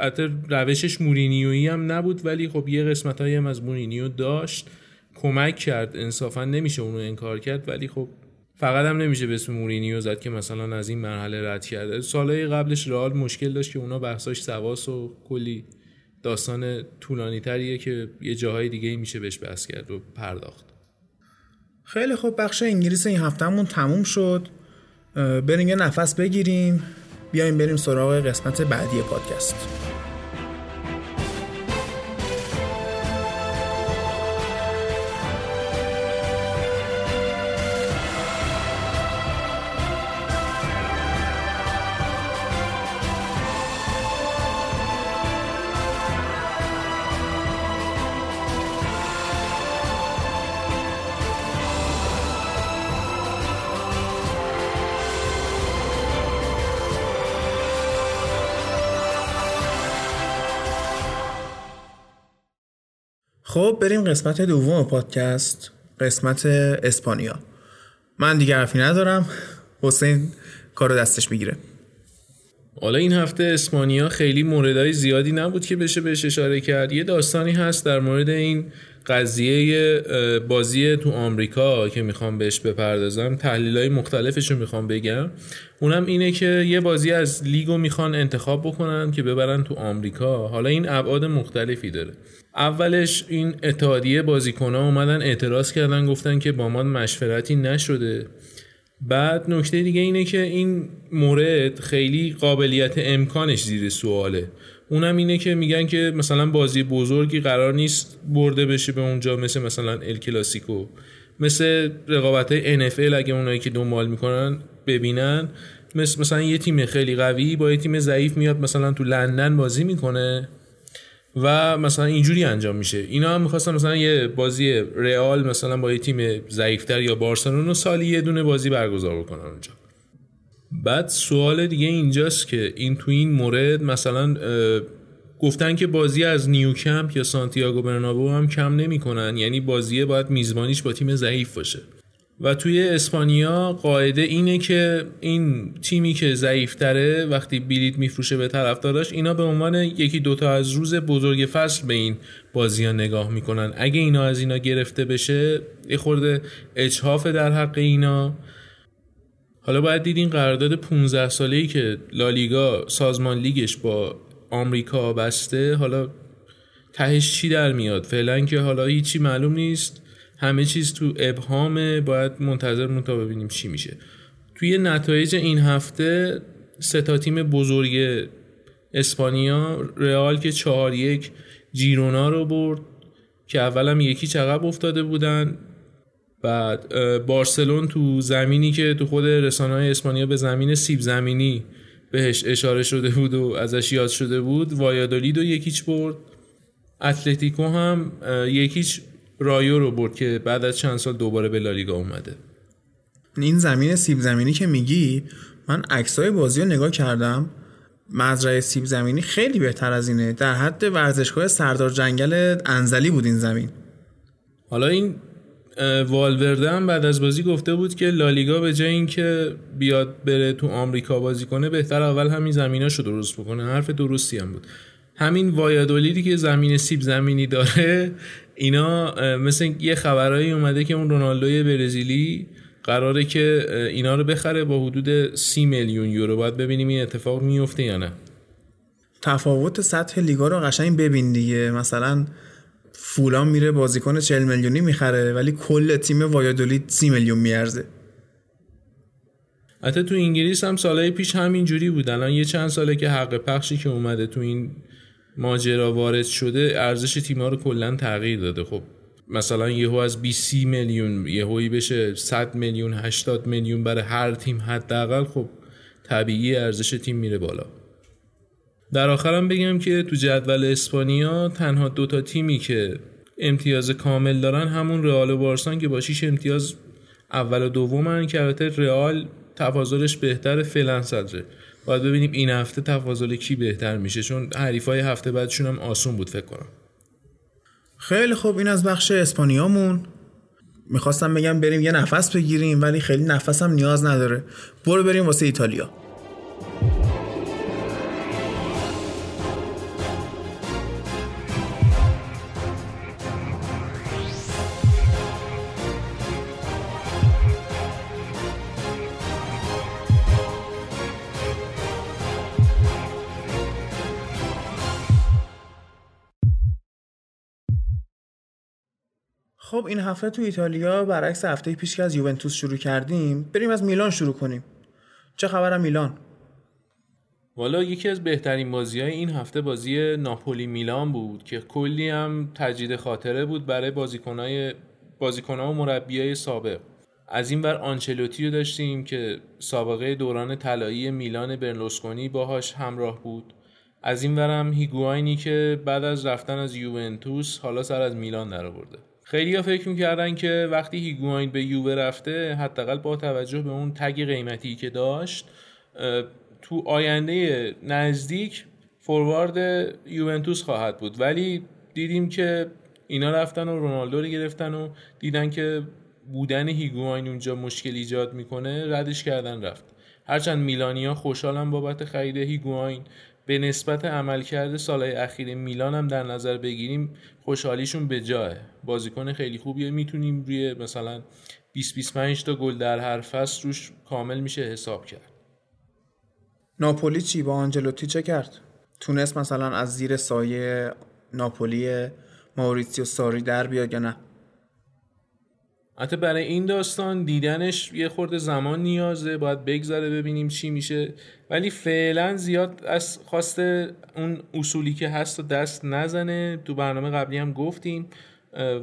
البته روشش مورینیویی هم نبود ولی خب یه قسمت هم از مورینیو داشت. کمک کرد انصافا نمیشه اونو انکار کرد ولی خب فقط هم نمیشه به اسم مورینیو زد که مثلا از این مرحله رد کرده. سالهای قبلش رئال مشکل داشت که اونا بحثاش سواس و کلی داستان طولانی تریه که یه جاهای دیگه میشه بهش بحث کرد و پرداخت. خیلی خوب بخش انگلیس این هفتهمون تموم شد. بریم یه نفس بگیریم بیایم بریم سراغ قسمت بعدی پادکست. خب بریم قسمت دوم پادکست قسمت اسپانیا. من دیگه حرفی ندارم. حسین کارو دستش می‌گیره. حالا این هفته اسپانیا خیلی موردهای زیادی نبود که بشه بهش اشاره کرد. یه داستانی هست در مورد این قضیه بازی تو آمریکا که می‌خوام بهش بپردازم. تحلیل های مختلفش رو می‌خوام بگم. اونم اینه که یه بازی از لیگو می‌خوان انتخاب بکنن که ببرن تو آمریکا. حالا این ابعاد مختلفی داره. اولش این اتحادیه بازیکن ها اومدن اعتراض کردن گفتن که با ما مشورتی نشده. بعد نکته دیگه اینه که این مورد خیلی قابلیت امکانش زیر سواله. اونم اینه که میگن که مثلا بازی بزرگی قرار نیست برده بشه به اونجا مثل مثلا ال کلاسیکو. مثل رقابت های NFL اگه اونایی که دنبال می‌کنن ببینن. مثل مثلا یه تیم خیلی قوی با یه تیم ضعیف میاد مثلا تو لندن بازی می‌کنه. و مثلا اینجوری انجام میشه. اینا هم می‌خواستن مثلا یه بازی رئال مثلا با یه تیم ضعیفتر یا بارسلونا سالی یه دونه بازی برگزار بکنن اونجا. بعد سوال دیگه اینجاست که این تو این مورد مثلا گفتن که بازی از نیوکمپ یا سانتیاگو برنابو هم کم نمی‌کنن یعنی بازیه باید میزبانیش با تیم ضعیف باشه. و توی اسپانیا قاعده اینه که این تیمی که ضعیفتره وقتی بلیت میفروشه به طرفداراش اینا به عنوان یکی دوتا از روز بزرگ فصل به این بازی ها نگاه می‌کنن. اگه اینا از اینا گرفته بشه یه خورده اجحاف در حق اینا. حالا باید دیدین قرارداد 15 ساله ای که لالیگا سازمان لیگش با آمریکا بسته حالا تهش چی در میاد؟ فعلا که حالا هیچی معلوم نیست. همه چیز تو ابهامه باید منتظر تا ببینیم چی میشه. توی نتایج این هفته سه تیم بزرگ اسپانیا رئال که چهار یک جیرونا رو برد که اولم یکی چقب افتاده بودن بعد بارسلون تو زمینی که تو خود رسانه های اسپانیا به زمین سیب زمینی بهش اشاره شده بود و ازش یاد شده بود وایادولید و یکیچ برد. اتلتیکو هم یکیچ رایو رو برد که بعد از چند سال دوباره به لالیگا اومده. این زمین سیب زمینی که میگی من عکسای بازی رو نگاه کردم. مزرعه سیب زمینی خیلی بهتر از اینه. در حد ورزشگاه سردار جنگل انزلی بود این زمین. حالا این والورده هم بعد از بازی گفته بود که لالیگا به جای اینکه بیاد بره تو آمریکا بازی کنه بهتر اول همین زمیناشو درست بکنه. حرف درستی هم بود. همین وایادولیدی که زمین سیب زمینی داره اینا مثل یه خبرهایی اومده که اون رونالدوی برزیلی قراره که اینا رو بخره با حدود سی میلیون یورو. باید ببینیم این اتفاق میفته یا نه. تفاوت سطح لیگا رو قشنگ ببین دیگه. مثلا فولان میره بازیکن 40 میلیونی می‌خره ولی کل تیم وایادولید 30 میلیون میارزه. حتی تو انگلیس هم سالهای پیش همین جوری بود. الان یه چند ساله که حق پخشی که اومده تو این ماجرا وارد شده ارزش تیم‌ها رو کلا تغییر داده. خب مثلا یهو از 20 میلیون یهویی بشه 100 میلیون 80 میلیون برای هر تیم حداقل خب طبیعی ارزش تیم میره بالا. در آخرم بگم که تو جدول اسپانیا تنها دوتا تیمی که امتیاز کامل دارن همون رئال و بارسان که با 6 امتیاز اول و دومن که البته رئال تفاضلش بهتر فعلا صدره. باید ببینیم این هفته تفاضل کی بهتر میشه چون حریفای هفته بعدشون هم آسون بود فکر کنم. خیلی خوب این از بخش اسپانیامون. می‌خواستم بگم بریم یه نفس بگیریم ولی خیلی نفس هم نیاز نداره. برو بریم واسه ایتالیا. خب این هفته تو ایتالیا برعکس هفته پیش که از یوونتوس شروع کردیم بریم از میلان شروع کنیم. چه خبر میلان؟ والا یکی از بهترین بازی های این هفته بازی ناپولی میلان بود که کلی هم تجدید خاطره بود برای بازیکنهای بازیکنها و مربیای سابق. از این ور آنچلوتی رو داشتیم که سابقه دوران طلایی میلان برلوسکونی باهاش همراه بود. از این ورم هیگواینی که بعد از رفتن از یوونتوس حالا سر از میلان در آورده خیلی ها فکر می‌کردن که وقتی هیگواین به یووه رفته حداقل با توجه به اون تگ قیمتی که داشت تو آینده نزدیک فوروارد یوونتوس خواهد بود. ولی دیدیم که اینا رفتن و رونالدو رو گرفتن و دیدن که بودن هیگواین اونجا مشکل ایجاد می‌کنه ردش کردن رفت. هرچند میلانیا خوشحالم بابت خرید هیگواین. به نسبت عملکرد سالهای اخیر میلان هم در نظر بگیریم خوشحالیشون به جاه بازیکن خیلی خوبیه می‌تونیم روی مثلا 20 25 تا گل در هر فصل روش کامل میشه حساب کرد. ناپولی چی؟ با آنجلوتی چه کرد؟ تونست مثلا از زیر سایه ناپولی ماوریتسیو ساری در بیاد یا نه؟ حتی برای این داستان دیدنش یه خورده زمان نیازه باید بگذره ببینیم چی میشه. ولی فعلا زیاد از خواست اون اصولی که هست و دست نزنه. تو برنامه قبلی هم گفتیم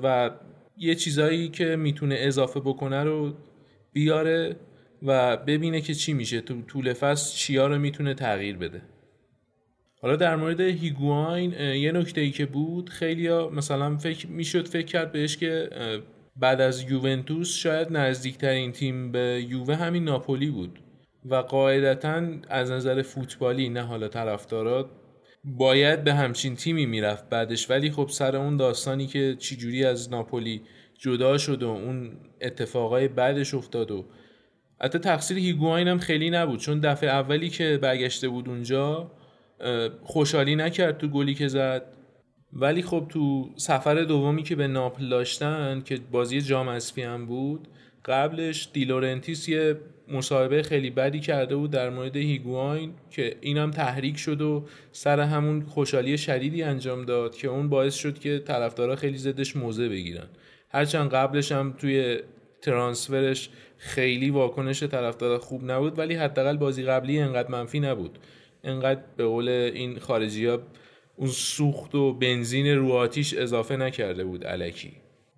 و یه چیزایی که می‌تونه اضافه بکنه رو بیاره و ببینه که چی میشه. تو طول فصل چیا رو می‌تونه تغییر بده. حالا در مورد هیگواین یه نکته ای که بود خیلی مثلا فکر می‌شد فکر کرد بهش که بعد از یوونتوس شاید نزدیکترین تیم به یووه همین ناپولی بود و قاعدتا از نظر فوتبالی نه حالا طرفدارات باید به همچین تیمی می‌رفت بعدش. ولی خب سر اون داستانی که چجوری از ناپولی جدا شد و اون اتفاقای بعدش افتاد و حتی تقصیر هیگواین هم خیلی نبود. چون دفعه اولی که برگشته بود اونجا خوشحالی نکرد تو گلی که زد. ولی خب تو سفر دومی که به ناپل داشتن که بازی جام اسفی هم بود قبلش دیلورنتیس یه مصاحبه خیلی بدی کرده بود در مورد هیگواین که اینم تحریک شد و سر همون خوشحالی شدیدی انجام داد که اون باعث شد که طرفدارا خیلی زدش موزه بگیرن. هرچند قبلش هم توی ترانسفرش خیلی واکنش طرفدار خوب نبود ولی حداقل بازی قبلی انقدر منفی نبود. انقدر به قول این خارجی ها اون سوخت و بنزین رو آتیش اضافه نکرده بود علکی.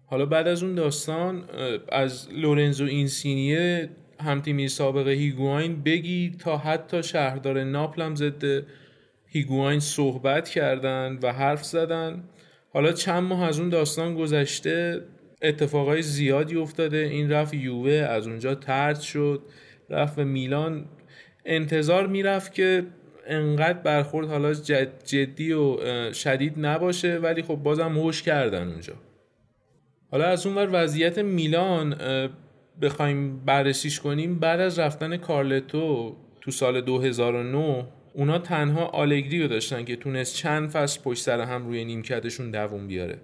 حالا بعد از اون داستان از لورنزو اینسینیه همتیمی سابق هیگواین بگی تا حتی شهردار ناپل هم ضد هیگواین صحبت کردن و حرف زدن. حالا چند ماه از اون داستان گذشته اتفاقای زیادی افتاده. این رفت یووه از اونجا ترد شد. رفت به میلان. انتظار می‌رفت که انقدر برخورد حالا جدی و شدید نباشه ولی خب بازم هوش کردن اونجا. حالا از اون ور وضعیت میلان بخوایم بررسیش کنیم بعد از رفتن کارلتو تو سال 2009 اونا تنها آلگری رو داشتن که تونست چند فصل پشت سر هم روی نیمکتشون دووم بیاره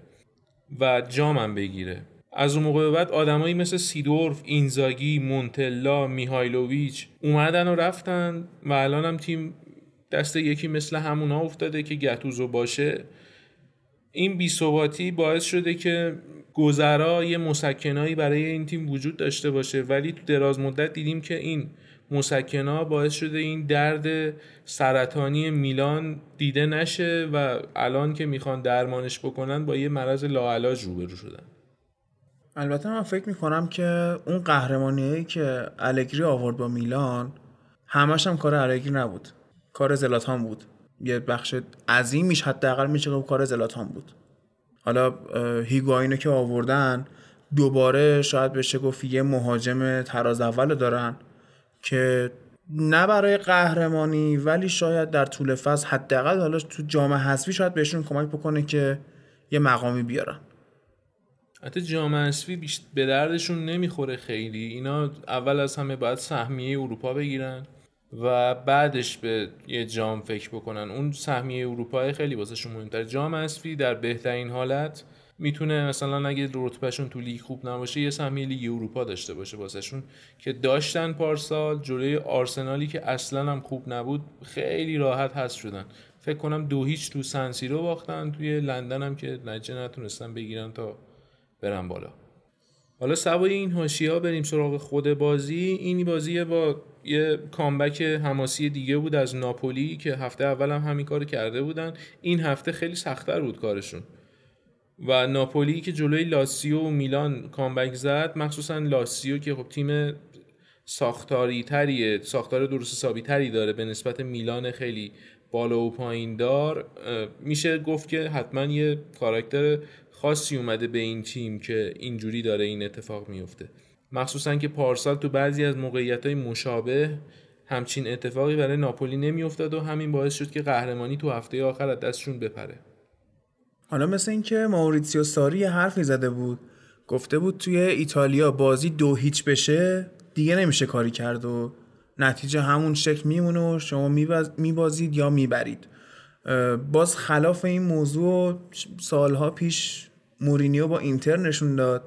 و جامم بگیره. از اون موقع بعد آدمایی مثل سیدورف، اینزاگی، مونتلا، میهایلوویچ اومدن و رفتن و الان هم تیم دست یکی مثل همونا افتاده که گتوزو باشه. این بیثباتی باعث شده که گذرا یه مسکنایی برای این تیم وجود داشته باشه. ولی تو دراز مدت دیدیم که این مسکنا باعث شده این درد سرطانی میلان دیده نشه و الان که می‌خوان درمانش بکنن با یه مرض لاعلاج روبرو شدن. البته من فکر می‌کنم که اون قهرمانیایی که الگری آورد با میلان همش هم کار الگری نبود. کار زلاتان بود. یه بخش عظیمیش حداقل میشه که کار زلاتان بود. حالا هیگواینو که آوردن دوباره شاید بشه گفت یه مهاجم تراز اول دارن که نه برای قهرمانی ولی شاید در طول فصل حداقل حالا تو جام حذفی شاید بهشون کمک بکنه که یه مقامی بیارن. حتی جام حذفی به دردشون نمی‌خوره خیلی. اینا اول از همه باید سهمیه اروپا بگیرن. و بعدش به یه جام فکر بکنن. اون سهمیه اروپا خیلی واسهشون مهمتر. جام حذفی در بهترین حالت می‌تونه مثلا اگه رتبهشون تو لیگ خوب نباشه یه سهمیه لیگ اروپا داشته باشه واسهشون که داشتن پارسال جلوی آرسنالی که اصلا هم خوب نبود خیلی راحت هست شدن. فکر کنم دو هیچ تو سنسیرو باختن توی لندن هم که نجه نتونستن بگیرن تا برن بالا. حالا سوای این هاشی ها بریم سراغ خود بازی. این بازی با یه کامبک حماسی دیگه بود از ناپولی که هفته اول هم همین کار کرده بودن. این هفته خیلی سختتر بود کارشون. و ناپولی که جلوی لاسیو و میلان کامبک زد مخصوصا لاسیو که خب تیم ساختاری تریه ساختار درست حسابی تری داره. به نسبت میلان خیلی بالا و پایین دار. میشه گفت که حتما یه کاراکتر خاصی اومده به این تیم که اینجوری داره این اتفاق میفته. مخصوصا که پارسال تو بعضی از موقعیت های مشابه همچین اتفاقی برای ناپولی نمیافتاد و همین باعث شد که قهرمانی تو هفته آخر از دستشون بپره. حالا مثل اینکه ماوریتسیو ساری یه حرفی زده بود. گفته بود توی ایتالیا بازی دو هیچ بشه دیگه نمیشه کاری کرد و نتیجه همون شکل میمونه و شما میبازید یا می‌برید. باز خلاف این موضوع سالها پیش مورینیو با اینتر نشون داد.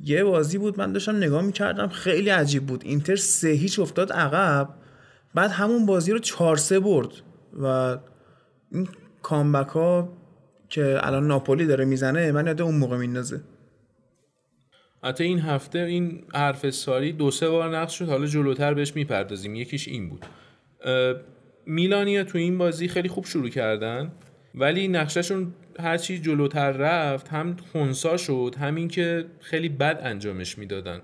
یه بازی بود من داشتم نگاه می‌کردم خیلی عجیب بود. اینتر سه هیچ افتاد عقب بعد همون بازی رو چهار سه برد و این کامبک ها که الان ناپولی داره می‌زنه من یاد اون موقع میندازه حتی این هفته این حرف ساری دو سه بار نقص شد حالا جلوتر بهش می‌پردازیم. یکیش این بود. میلانیا تو این بازی خیلی خوب شروع کردن ولی نقششون هرچی جلوتر رفت هم خونسا شد همین که خیلی بد انجامش می‌دادن.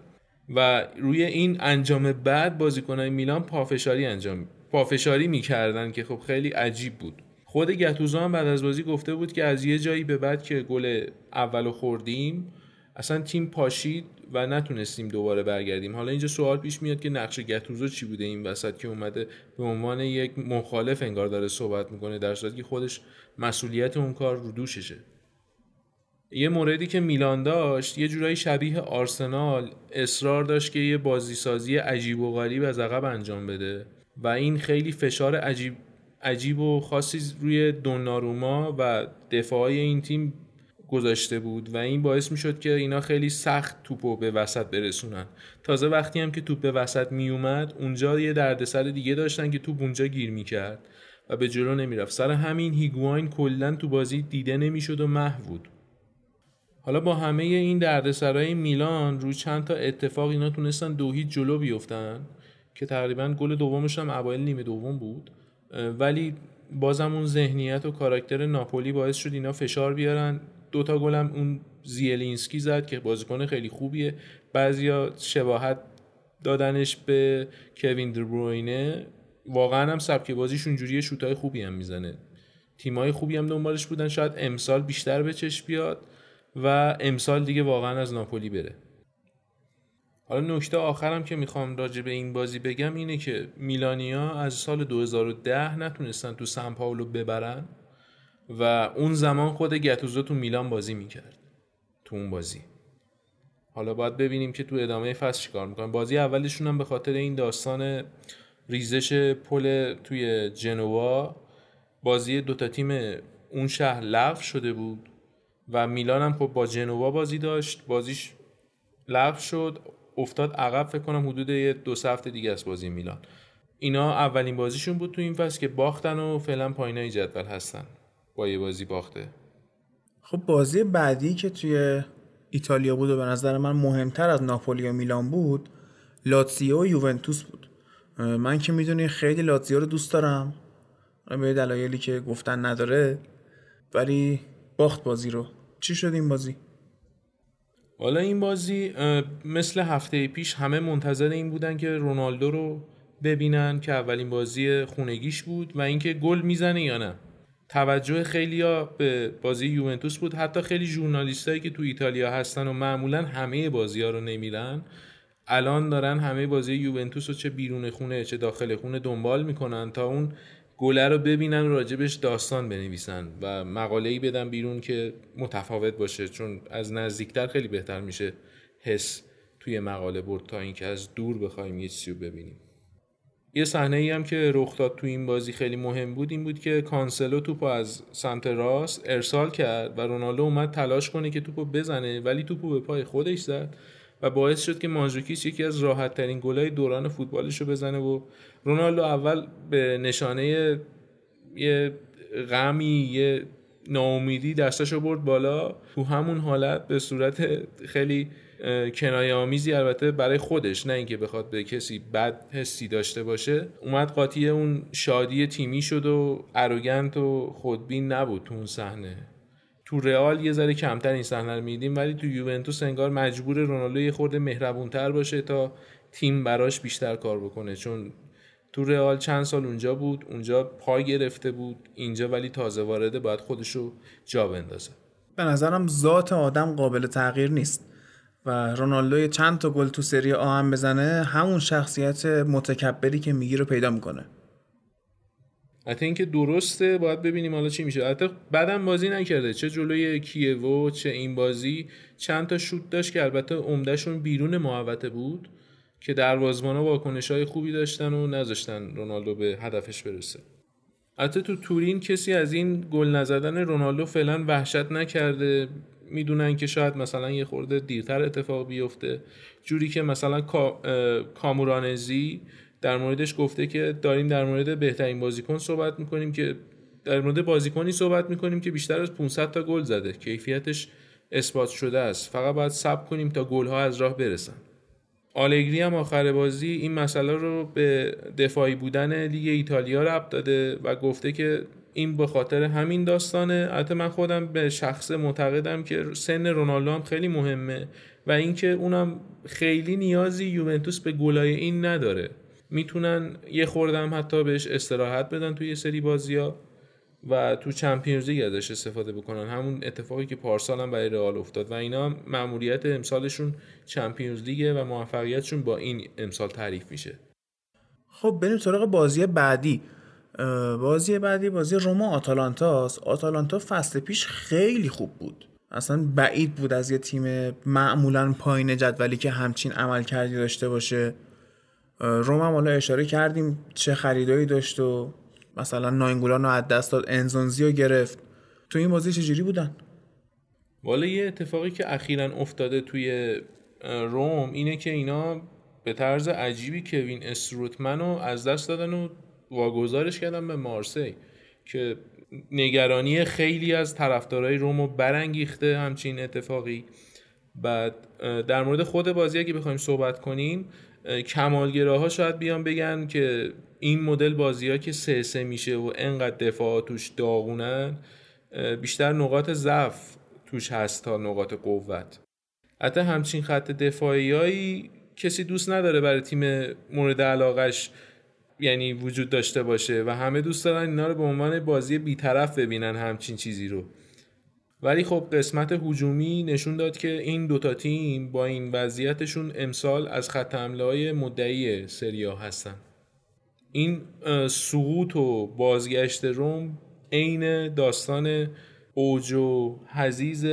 و روی این انجام بد بازیکنهای میلان پافشاری انجام پافشاری می‌کردن که خب خیلی عجیب بود. خود گتوزو هم بعد از بازی گفته بود که از یه جایی به بعد که گل اولو خوردیم اصلا تیم پاشید و نتونستیم دوباره برگردیم. حالا اینجا سوال پیش میاد که نقش گتوزو چی بوده؟ این وسط که اومده به عنوان یک مخالف انگار داره صحبت می‌کنه در صورتی که خودش مسئولیت اون کار رو دوششه. یه موردی که میلان داشت یه جورایی شبیه آرسنال اصرار داشت که یه بازیسازی عجیب و غریب از عقب انجام بده و این خیلی فشار عجیب عجیب و خاصی روی دوناروما و دفاعی این تیم گذاشته بود و این باعث می شد که اینا خیلی سخت توپو به وسط برسونن. تازه وقتی هم که توپ به وسط می اومد اونجا یه دردسر دیگه داشتن که توپ اونجا گیر می کرد و به جلو نمی‌رفت. سر همین هیگواین کلا تو بازی دیده نمی‌شد و محو بود. حالا با همه این دردسرای میلان روی چند تا اتفاق اینا تونستن دو هیچ جلو بیفتن که تقریبا گل دومش هم اوایل نیمه دوم بود. ولی بازم اون ذهنیت و کاراکتر ناپولی باعث شد اینا فشار بیارن. دوتا گلم اون زیلینسکی زد که بازیکن خیلی خوبیه. بعضیا شباهت دادنش به کوین دبروینه واقعا هم سبک بازیشون جوریه شوتای خوبی هم می‌زنه. تیمای خوبی هم دنبالش بودن. شاید امسال بیشتر به چشم بیاد و امسال دیگه واقعا از ناپولی بره. حالا نکته آخرم که می‌خوام راجع به این بازی بگم اینه که میلانیا از سال 2010 نتونستن تو سان پاولو ببرن. و اون زمان خود گتوزو تو میلان بازی می‌کرد. تو اون بازی. حالا باید ببینیم که تو ادامه فصل چیکار می‌کنن بازی اولشون هم به خاطر این داستان ریزش پل توی جنوا بازی دوتا تیم اون شهر لغو شده بود و میلان هم خب با جنوا بازی داشت. بازیش لغو شد. افتاد عقب فکر کنم حدود یه دو هفته دیگه از بازی میلان. اینا اولین بازیشون بود تو این فصل که باختن و فعلا پایینای جدول هستن. با یه بازی باخته. خب بازی بعدی که توی ایتالیا بود و به نظر من مهمتر از ناپولی و میلان بود لاتزیو و یوونتوس بود. من که می‌دونی خیلی لاتزیو رو دوست دارم. به دلایلی که گفتن نداره ولی باخت بازی رو. چی شد این بازی؟ حالا این بازی مثل هفته پیش همه منتظر این بودن که رونالدو رو ببینن که اولین بازی خونگیش بود و اینکه گل می‌زنه یا نه. توجه خیلیا به بازی یوونتوس بود. حتی خیلی ژورنالیستایی که تو ایتالیا هستن و معمولا همه بازی ها رو نمیرن الان دارن همه بازی یوونتوس رو چه بیرون خونه چه داخل خونه دنبال می‌کنن تا اون گله رو ببینن راجبش داستان بنویسن و مقاله ای بدن بیرون که متفاوت باشه. چون از نزدیکتر خیلی بهتر میشه حس توی مقاله برد تا اینکه از دور بخوایم یه چیزی رو ببینیم. یه صحنه ای هم که رخ داد تو این بازی خیلی مهم بود این بود که کانسلو توپو از سمت راست ارسال کرد و رونالدو اومد تلاش کنه که توپو بزنه ولی توپو به پای خودش زد و باعث شد که مانجوکیچ یکی از راحت ترین گلای دوران فوتبالش رو بزنه و رونالدو اول به نشانه یه غمی یه ناامیدی دستشو برد بالا. تو همون حالت به صورت خیلی کنایه آمیزی البته برای خودش نه اینکه بخواد به کسی بد حسی داشته باشه. اومد قاطی اون شادی تیمی شد و اروگنت و خودبین نبود تو اون صحنه. تو رئال یه ذره کمتر این صحنه رو میدیم ولی تو یوونتوس انگار مجبور رونالدو یه خورده مهربونتر باشه تا تیم براش بیشتر کار بکنه. چون تو رئال چند سال اونجا بود اونجا پای گرفته بود اینجا ولی تازه وارده باید خودشو جا بندازه. به نظرم ذات آدم قابل تغییر نیست. و رونالدو چند تا گل تو سری آ هم بزنه همون شخصیت متکبری که میگی رو پیدا می‌کنه. حتی اینکه درسته باید ببینیم حالا چی میشه. حتی بعدم بازی نکرده. چه جلوی کیوو چه این بازی. چند تا شوت داشت که البته عمدهشون بیرون محوطه بود که دروازه‌بانا واکنش های خوبی داشتن و نذاشتن رونالدو به هدفش برسه. حتی تو تورین کسی از این گل نزدن رونالدو فعلا وحشت نکرده. می‌دونن که شاید مثلا یه خورده دیرتر اتفاق بیفته. جوری که مثلا کامورانزی در موردش گفته که داریم در مورد بهترین بازیکن صحبت می‌کنیم که در مورد بازیکنی صحبت می‌کنیم که بیشتر از 500 تا گل زده. کیفیتش اثبات شده است. فقط باید صبر کنیم تا گل ها از راه برسن. آلگری هم آخر بازی این مسئله رو به دفاعی بودن لیگ ایتالیا ربط داده و گفته که این به خاطر همین داستانه. البته من خودم به شخص معتقدم که سن رونالدو هم خیلی مهمه و اینکه اونم خیلی نیازی یوونتوس به گلای این نداره. می‌تونن یه خوردم حتی بهش استراحت بدن توی یه سری بازی ها و تو چمپیونز لیگ ازش استفاده بکنن. همون اتفاقی که پارسال هم برای رئال افتاد و اینا مأموریت امسالشون چمپیونز لیگه و موفقیتشون با این امسال تعریف میشه. خب بریم سراغ بازی بعدی. بازی بعدی بازی روما آتالانتاست. آتالانتا فصل پیش خیلی خوب بود. اصلا بعید بود از یه تیم معمولا پایین جدولی که همچین عمل کردی داشته باشه. روما حالا اشاره کردیم چه خریدایی داشت و مثلا ناینگولان رو از دست داد انزونزی رو گرفت. تو این بازی چجوری بودن؟ والا یه اتفاقی که اخیرا افتاده توی روم اینه که اینا به طرز عجیبی کوین استروتمن رو از دست دادن و واگذارش کردن به مارسی که نگرانی خیلی از طرفدارای روم رو برانگیخته همچین اتفاقی. بعد در مورد خود بازی اگه بخوایم صحبت کنیم کمالگراها شاید بیان بگن که این مدل بازی ها که سه سه میشه و انقدر دفاع توش داغونن بیشتر نقاط ضعف توش هست تا نقاط قوت. حتی همچین خط دفاعی کسی دوست نداره برای تیم مورد علاقش یعنی وجود داشته باشه و همه دوست دارن اینا رو به عنوان بازی بیطرف ببینن همچین چیزی رو. ولی خب قسمت هجومی نشون داد که این دوتا تیم با این وضعیتشون امسال از خط های مدعی سریا هستن. این سقوط و بازگشت روم عین داستان اوج و حزیز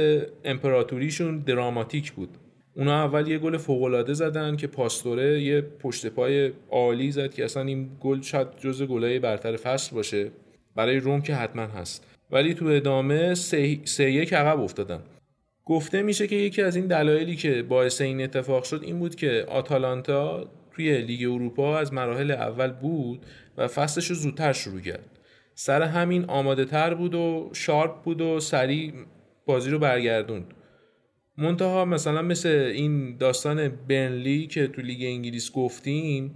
امپراتوریشون دراماتیک بود. اونا اول یه گل فوقالعاده زدن که پاستوره یه پشت پای عالی زد که اصلا این گل شاید جز گلای برتر فصل باشه. برای روم که حتما هست. ولی تو ادامه سه, سه یک عقب افتادن. گفته میشه که یکی از این دلایلی که باعث این اتفاق شد این بود که آتالانتا توی لیگ اروپا از مراحل اول بود و فصلش رو زودتر شروع کرد. سر همین آماده تر بود و شارپ بود و سریع بازی رو برگردوند. منتها مثلا مثل این داستان بنلی که تو لیگ انگلیس گفتیم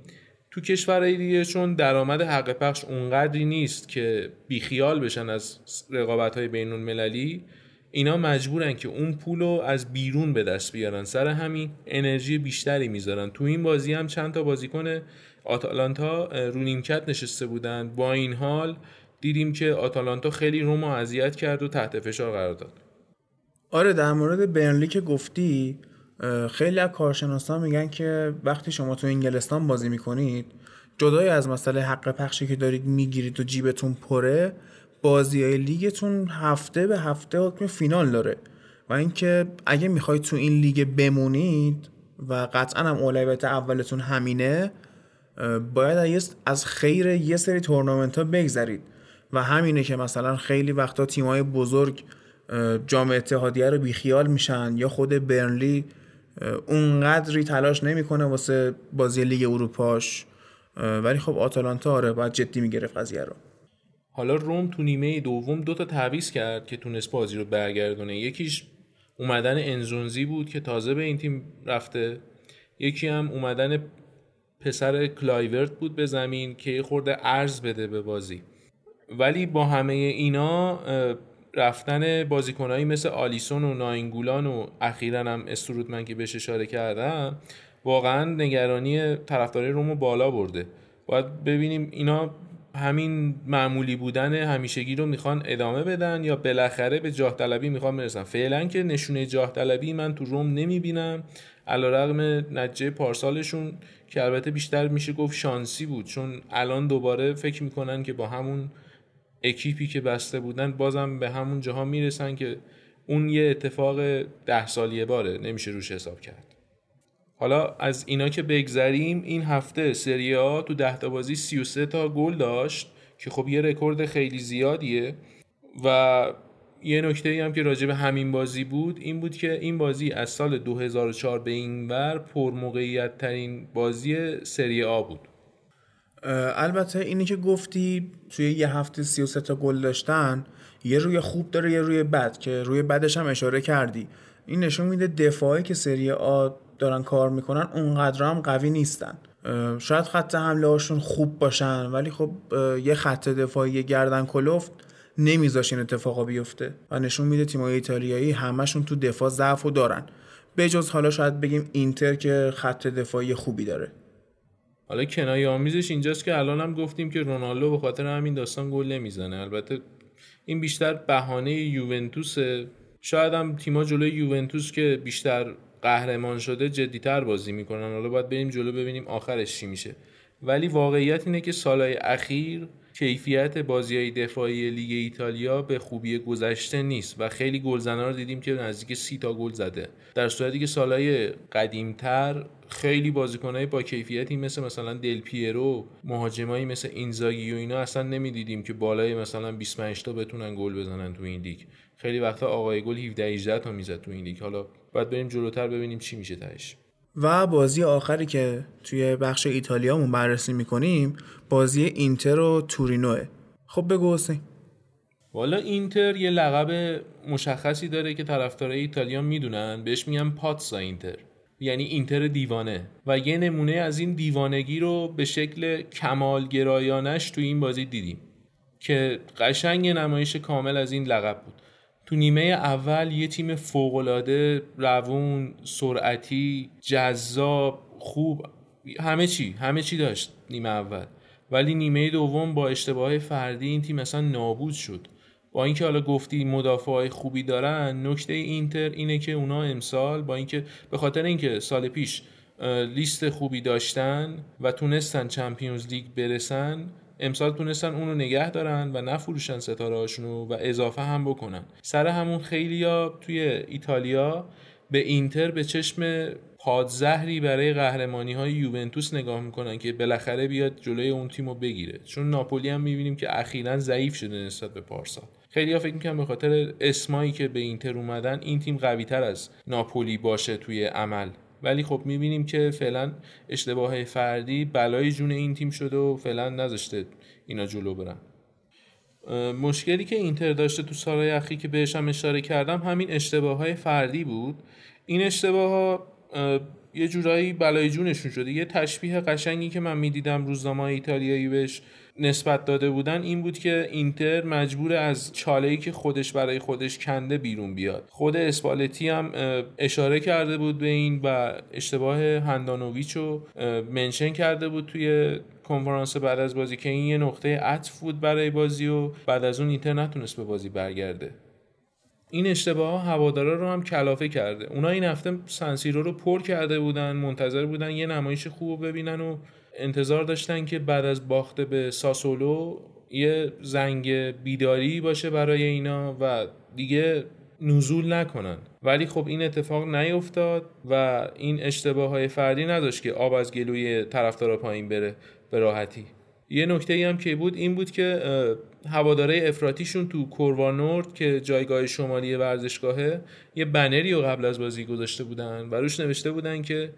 تو کشورهای دیگه چون درآمد حق پخش اونقدری نیست که بیخیال بشن از رقابت های بین المللی اینا مجبورن که اون پول رو از بیرون به دست بیارن. سر همین انرژی بیشتری می‌ذارن. تو این بازی هم چند تا بازیکن آتالانتا رو نیمکت نشسته بودن. با این حال دیدیم که آتالانتا خیلی روما اذیت کرد و تحت فشار قرار داد. آره در مورد برنلی که گفتی خیلی از کارشناسان میگن که وقتی شما تو انگلستان بازی می‌کنید جدای از مسئله حق پخشی که دارید می‌گیرید و جیبتون پره بازی های لیگتون هفته به هفته حکم فینال داره. و اینکه اگه می‌خواید تو این لیگ بمونید و قطعا هم اولویت اولتون همینه باید از خیر یه سری تورنمنت ها بگذرید. و همینه که مثلا خیلی وقتا تیمای بزرگ جام اتحادیه رو بیخیال میشن یا خود برنلی اونقدری تلاش نمی‌کنه واسه بازی لیگ اروپاش. ولی خب آتالانتا آره باید جدی می‌گرفت قضیه رو. حالا روم تو نیمه دوم دو تا تعویض کرد که تونست بازی رو برگردونه. یکیش اومدن انزونزی بود که تازه به این تیم رفته. یکی هم اومدن پسر کلایورت بود به زمین که خورده عرض بده به بازی. ولی با همه اینا رفتن بازیکنهایی مثل آلیسون و ناینگولان و اخیرا هم استروتمن که بهش اشاره کردم واقعا نگرانی طرفدارای رومو بالا برده. باید ببینیم اینا همین معمولی بودن همیشگی رو می‌خوان ادامه بدن یا بالاخره به جاه طلبی می‌خوان برسن. فعلا که نشونه جاه طلبی من تو روم نمی‌بینم. علیرغم نتیجه پارسالشون که البته بیشتر میشه گفت شانسی بود چون الان دوباره فکر می‌کنن که با همون اکیپی که بسته بودن بازم به همون جاها می‌رسن که اون یه اتفاق ده سالیه باره نمیشه روش حساب کرد. حالا از اینا که بگذریم این هفته سری تو ده تا بازی 33 تا گل داشت که خب یه رکورد خیلی زیادیه و یه نکته هم که راجع به همین بازی بود این بود که این بازی از سال 2004 به این ور پر موقعیت ترین بازی سری آ بود. البته اینی که گفتی توی یه هفته 33 تا گل داشتن یه روی خوب داره یه روی بد که روی بدش هم اشاره کردی. این نشون میده دفاعی که سری آ دارن کار می‌کنن اونقدر هم قوی نیستن. شاید خط حمله هاشون خوب باشن ولی خب یه خط دفاعی گردن کلفت نمیذاش این اتفاقا بیفته. و نشون میده تیمای ایتالیایی همشون تو دفاع ضعف و دارن. به جز حالا شاید بگیم اینتر که خط دفاعی خوبی داره. حالا کنایه آمیزش اینجاست که الان هم گفتیم که رونالدو به خاطر همین داستان گل نمی‌زنه. البته این بیشتر بهانه یوونتوسه شاید هم تیما جلوی یوونتوس که بیشتر قهرمان شده جدیتر بازی می‌کنن. حالا باید بریم جلو ببینیم آخرش چی میشه. ولی واقعیت اینه که سالهای اخیر کیفیت بازی های دفاعی لیگ ایتالیا به خوبی گذشته نیست و خیلی گلزنا رو دیدیم که نزدیک سی تا گل زده. در صورتی که سالهای قدیمتر خیلی بازیکنهای با کیفیتی مثل مثلا دل پیرو مهاجمایی مثل اینزاگی و اینا اصلا نمی‌دیدیم که بالای مثلا 25 تا بتونن گل بزنن تو این لیگ. خیلی وقتا آقای گل 17 18 تا می‌زد تو این لیگ. حالا باید بریم جلوتر ببینیم چی میشه تهش. و بازی آخری که توی بخش ایتالیامون بررسی می‌کنیم بازی اینتر و تورینوه. خب بگو حسین. والا اینتر یه لقب مشخصی داره که طرفدارای ایتالیا می‌دونن. بهش میگن پاتسا اینتر. یعنی اینتر دیوانه. و یه نمونه از این دیوانگی رو به شکل کمالگرایانش تو این بازی دیدیم. که قشنگ نمایش کامل از این لقب بود. تو نیمه اول یه تیم فوقالعاده روون سرعتی جذاب خوب همه چی همه چی داشت نیمه اول. ولی نیمه دوم با اشتباه فردی این تیم اصلا نابود شد. با اینکه حالا گفتی مدافع خوبی دارن نکته اینتر اینه که اونا امسال با اینکه به خاطر اینکه سال پیش لیست خوبی داشتن و تونستن چمپیونز لیگ برسن امسال تونستن اونو نگه دارن و نفروشن ستاره هاشونو و اضافه هم بکنن. سر همون خیلی ها توی ایتالیا به اینتر به چشم پادزهری برای قهرمانی های یوونتوس نگاه می‌کنن که بالاخره بیاد جلوی اون تیم رو بگیره. چون ناپولی هم می‌بینیم که اخیرا ضعیف شده نسبت به پارسال. خیلی ها فکر می‌کنن به خاطر اسمایی که به اینتر اومدن این تیم قوی تر از ناپولی باشه توی عمل. ولی خب می‌بینیم که فعلا اشتباه فردی بلای جون این تیم شده و فعلا نذاشته اینا جلو برن. مشکلی که اینتر داشته تو سالهای اخیر که بهش هم اشاره کردم همین اشتباه های فردی بود. این اشتباه ها یه جورایی بلای جونشون شده. یه تشبیه قشنگی که من می‌دیدم روزنامه ایتالیایی بهش نسبت داده بودن این بود که اینتر مجبور از چاله که خودش برای خودش کنده بیرون بیاد. خود اسپالتی هم اشاره کرده بود به این و اشتباه هندانویچ رو منشن کرده بود توی کنفرانس بعد از بازی که این یه نقطه عطف بود برای بازی و بعد از اون اینتر نتونست به بازی برگرده. این اشتباه ها هوادارا رو هم کلافه کرده. اونا این هفته سنسیرو رو پر کرده بودن منتظر بودن یه نمایش خوب ببینن و انتظار داشتن که بعد از باخته به ساسولو یه زنگ بیداری باشه برای اینا و دیگه نزول نکنن. ولی خب این اتفاق نیفتاد و این اشتباه های فردی نداشت که آب از گلوی طرفدارا پایین بره به راحتی. یه نکته ای هم که بود این بود که هواداره افراتیشون تو کوروانورد که جایگاه شمالی ورزشگاهه یه بنری رو قبل از بازی گذاشته بودن و روش نوشته بودن که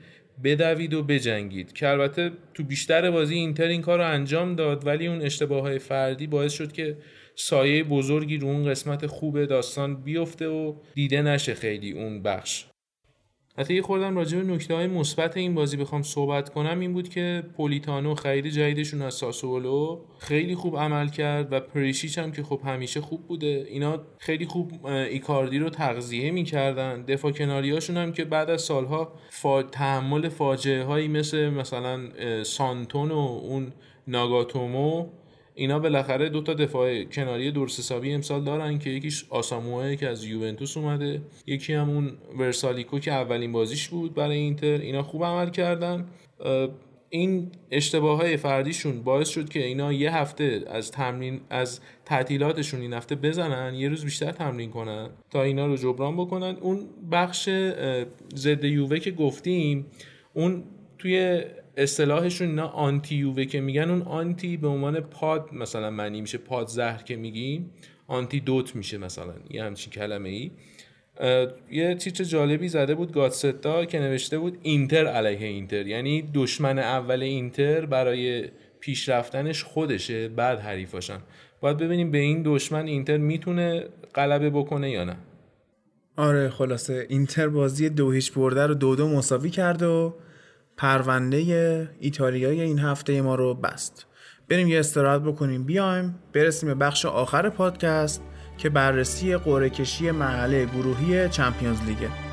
بدوید و بجنگید. که البته تو بیشتر بازی اینتر این کار رو انجام داد ولی اون اشتباه های فردی باعث شد که سایه بزرگی رو اون قسمت خوب داستان بیفته و دیده نشه خیلی اون بخش. حتی یه خوردم راجع به نکته های مثبت این بازی بخوام صحبت کنم این بود که پولیتانو خرید جدیدشون از ساسولو خیلی خوب عمل کرد و پریشیچ هم که خب همیشه خوب بوده. اینا خیلی خوب ایکاردی رو تغذیه می‌کردن. دفاع کناریاشون هم که بعد از سالها فا... تحمل فاجعه هایی مثل مثلا سانتون و اون ناگاتومو اینا بالاخره دو تا دفاع کناری درست حسابی امسال دارن که یکیش آساموه که از یوونتوس اومده یکی هم اون ورسالیکو که اولین بازیش بود برای اینتر. اینا خوب عمل کردن. این اشتباه های فردیشون باعث شد که اینا یه هفته از تمرین از تعطیلاتشون این هفته بزنن یه روز بیشتر تمرین کنن تا اینا رو جبران بکنن. اون بخش ضد یووه که گفتیم اون توی اصطلاحشون اینا آنتی یووه که میگن اون آنتی به عنوان پاد مثلا معنی میشه پاد زهر که میگیم آنتی دوت میشه مثلا یه همچین کلمه ای یه تیتر جالبی زده بود گاتستا که نوشته بود اینتر علیه اینتر یعنی دشمن اول اینتر برای پیشرفتنش خودشه بعد حریفاشن. باید ببینیم به این دشمن اینتر می‌تونه غلبه بکنه یا نه. آره خلاصه اینتر بازی دو هیچ برده رو دو دو مساوی کرد و پرونده ایتالیای این هفته ما رو بست. بریم یه استراحت بکنیم بیایم برسیم به بخش آخر پادکست که بررسی قرعه کشی محله گروهی چمپیونز لیگه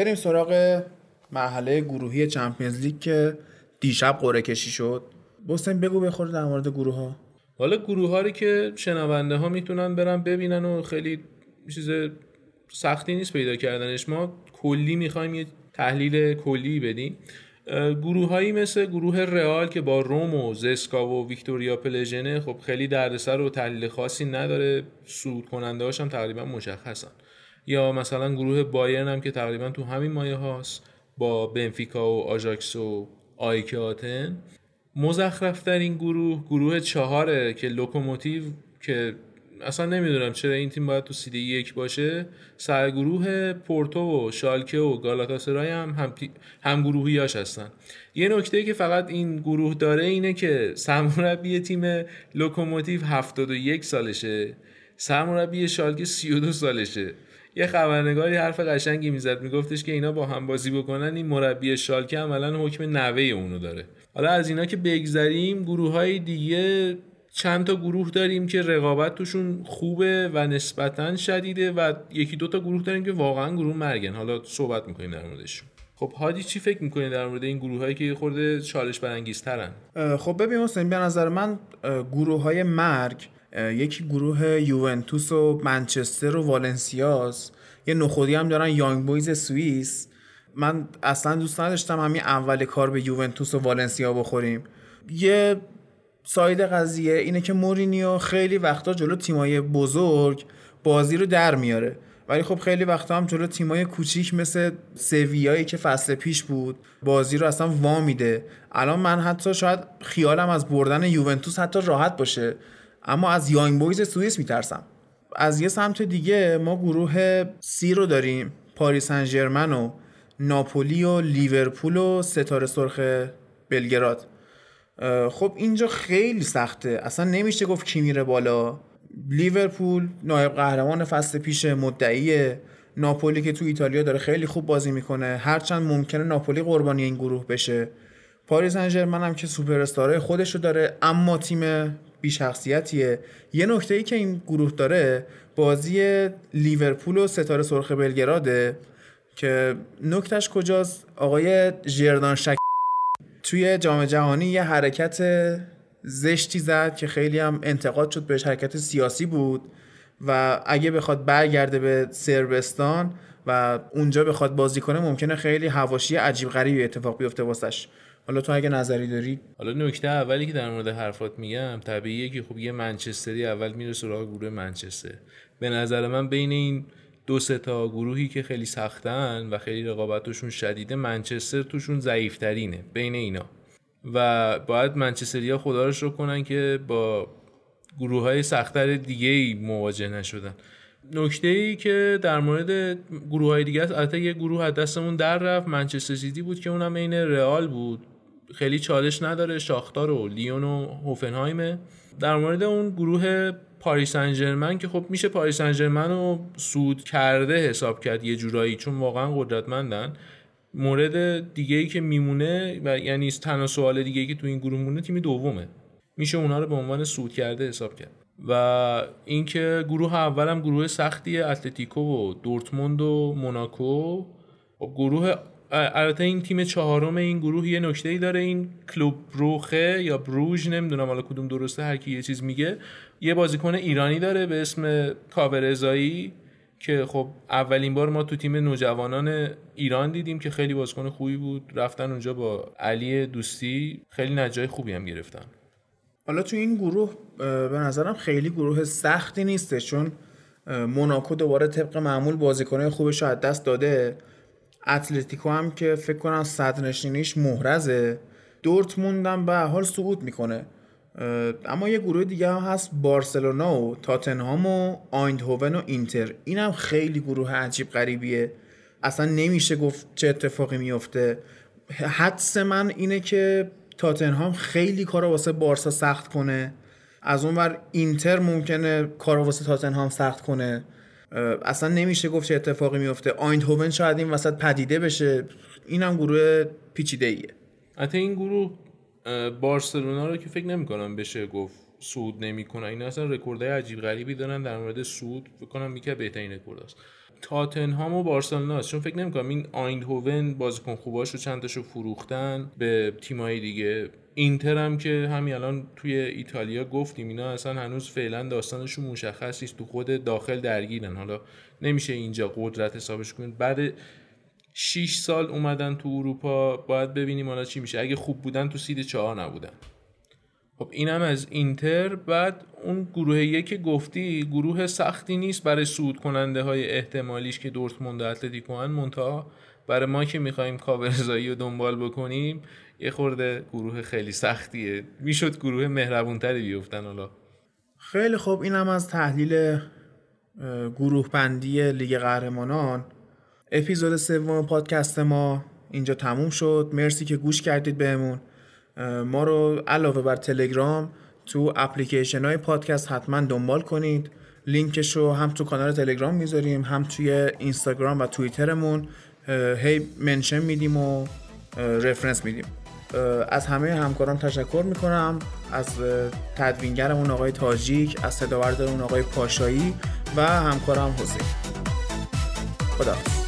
بریم سراغ مرحله گروهی چمپیونز لیگ که دیشب قرعه کشی شد. بستن بگو بخور در مورد گروه ها حالا گروه ها که شنونده ها می‌تونن برن ببینن و خیلی چیز سختی نیست پیدا کردنش. ما کلی می‌خوایم یه تحلیل کلی بدیم. گروههایی مثل گروه رئال که با روم و زسکا و ویکتوریا پلژنه خب خیلی دردسر و تحلیل خاصی نداره. سود کننده هاشم تقریبا مشخصن. یا مثلا گروه بایرن هم که تقریبا تو همین مایه هاست با بنفیکا و آژاکس و آیک آتن. مزخرف‌ترین گروه گروه چهاره که لوکوموتیو که اصلا نمی‌دونم چرا این تیم باید تو seed یک باشه سرگروه پورتو و شالکه و گالاتاسرای هم هم, هم گروهیاش هستن. یه نکته که فقط این گروه داره اینه که سرمربی تیم لوکوموتیو 71 سالشه. سرمربی شالکه 32 سالشه. یه خبرنگاری حرف قشنگی می‌زد. میگفتش که اینا با هم بازی بکنن این مربی شالکه عملا حکم نوه اونو داره. حالا از اینا که بگذریم گروه های دیگه چند تا گروه داریم که رقابت توشون خوبه و نسبتا شدیده و یکی دو تا گروه داریم که واقعا گروه مرگن. حالا صحبت می‌کنیم در موردشون. خب هادی چی فکر می‌کنی در مورد این گروه هایی که خورده چالش برانگیزترن؟ خب ببین حسین به نظر من گروه های مرگ یکی گروه یوونتوس و منچستر و والنسیاس یه نخودی هم دارن یانگ بویز سوئیس. من اصلا دوست نداشتم همین اول کار به یوونتوس و والنسیا بخوریم. یه side قضیه اینه که مورینیو خیلی وقتا جلو تیمای بزرگ بازی رو در میاره. ولی خب خیلی وقتا هم جلو تیمای کوچیک مثل سویایی که فصل پیش بود بازی رو اصلا وا میده. الان من حتی شاید خیالم از بردن یوونتوس حتی راحت باشه. اما از یانگ بویز سوئیس میترسم. از یه سمت دیگه ما گروه سی رو داریم. پاریس سن و ناپولی و لیورپول و ستاره سرخ بلگراد. خب اینجا خیلی سخته. اصلا نمیشه گفت کی میره بالا. لیورپول نایب قهرمان فصل پیش مدعیه ناپولی که تو ایتالیا داره خیلی خوب بازی می‌کنه. هرچند ممکنه ناپولی قربانی این گروه بشه. پاریس سن هم که سوپر خودش رو داره اما تیم بیشخصیتیه. یه نکته ای که این گروه داره بازی لیورپول و ستاره سرخ بلگراده که نکتش کجاست؟ آقای ژردان شک توی جام جهانی یه حرکت زشتی زد که خیلی هم انتقاد شد بهش حرکت سیاسی بود و اگه بخواد برگرده به سربستان و اونجا بخواد بازی کنه ممکنه خیلی هواشی عجیب غریبی اتفاق بیفته واسش. حالا تو اگه نظری داری؟ حالا نکته اولی که در مورد حرفات میگم طبیعیه که خب یه منچستری اول میره سراغ گروه منچستر. به نظر من بین این دو سه تا گروهی که خیلی سختن و خیلی رقابتشون شدیده منچستر توشون ضعیفترینه بین اینا. و باید منچستریا خدا رو شکر کنن که با گروه های سختتر دیگه ای مواجه نشدن. نکته ای که در مورد گروه های دیگه است البته یه گروه از دستمون در رفت منچستر سیتی بود که اونم عین رئال بود. خیلی چالش نداره. شاختار و لیون و هوفنهایمه. در مورد اون گروه پاریس انجرمن که خب میشه پاریس انجرمن رو سود کرده حساب کرد یه جورایی چون واقعا قدرتمندن. مورد دیگه ای که میمونه و یعنی تنها سوال دیگه ای که تو این گروه مونه تیم دومه. میشه اونا رو به عنوان سود کرده حساب کرد. و اینکه گروه اولم گروه سختی اتلتیکو و دورتموند و موناکو. خب گروه البته این تیم چهارم این گروه یه نکته ای داره. این کلوب بروخه یا بروژ نمی‌دونم حالا کدوم درسته هر کی یه چیز میگه یه بازیکن ایرانی داره به اسم کاورزایی که خب اولین بار ما تو تیم نوجوانان ایران دیدیم که خیلی بازیکن خوبی بود. رفتن اونجا با علی دوستی خیلی نجای خوبی هم گرفتن. حالا تو این گروه به نظرم خیلی گروه سختی نیسته چون موناکو دوباره طبق معمول بازیکنه خوبش رو از دست داده. اتلتیکو هم که فکر کنم صدرنشینیش محرزه. دورتموند هم به حال صعود می‌کنه. اما یه گروه دیگه هم هست بارسلونا و تاتنهام و آیندهوون و اینتر. این خیلی گروه عجیب غریبیه. اصلا نمیشه گفت چه اتفاقی میفته حدس من اینه که تاتنهام خیلی کارو واسه بارسا سخت کنه. از اونور اینتر ممکنه کارو واسه تاتنهام سخت کنه. اصلا نمیشه گفت چه اتفاقی میفته. آیندهوون شاید این وسط پدیده بشه. اینم گروه پیچیده ایه حتی این گروه بارسلونا رو که فکر نمی‌کنم بشه گفت صعود نمی‌کنه. این اصلا رکوردهای عجیب غریبی دارن در مورد صعود. فکر کنم یکی بهترین رکورد تاتنهام و بارسلونا است. چون فکر نمی‌کنم این آیندهوون بازیکن خوباشو چند تاشو فروختن به تیمای دیگه. اینتر هم که همین الان توی ایتالیا گفتیم اینا اصلا هنوز فعلا داستانشون مشخص نیست. تو خود داخل درگیرن. حالا نمیشه اینجا قدرت حسابش کنید بعد 6 سال اومدن تو اروپا باید ببینیم حالا چی میشه. اگه خوب بودن تو سید چهار نبودن. خب اینم از اینتر. بعد اون گروه یک گفتی گروه سختی نیست برای سود کننده های احتمالیش که دورتموند و اتلتیکو هن منتها برای ما که می‌خوایم کاورزایی رو دنبال بکنیم یه خورده گروه خیلی سختیه. می‌شد گروه مهربونتری بیفتن حالا. خیلی خوب اینم از تحلیل گروه بندی لیگ قهرمانان. اپیزود سوم پادکست ما اینجا تموم شد. مرسی که گوش کردید بهمون. ما رو علاوه بر تلگرام تو اپلیکیشن های پادکست حتما دنبال کنید. لینکش رو هم تو کانال تلگرام می‌ذاریم هم توی اینستاگرام و توییترمون. هی منشن میدیم و رفرنس میدیم. از همه همکاران تشکر می‌کنم. از تدوینگرمون آقای تاجیک از صداوردمون آقای پاشایی و همکارم حسین. خدا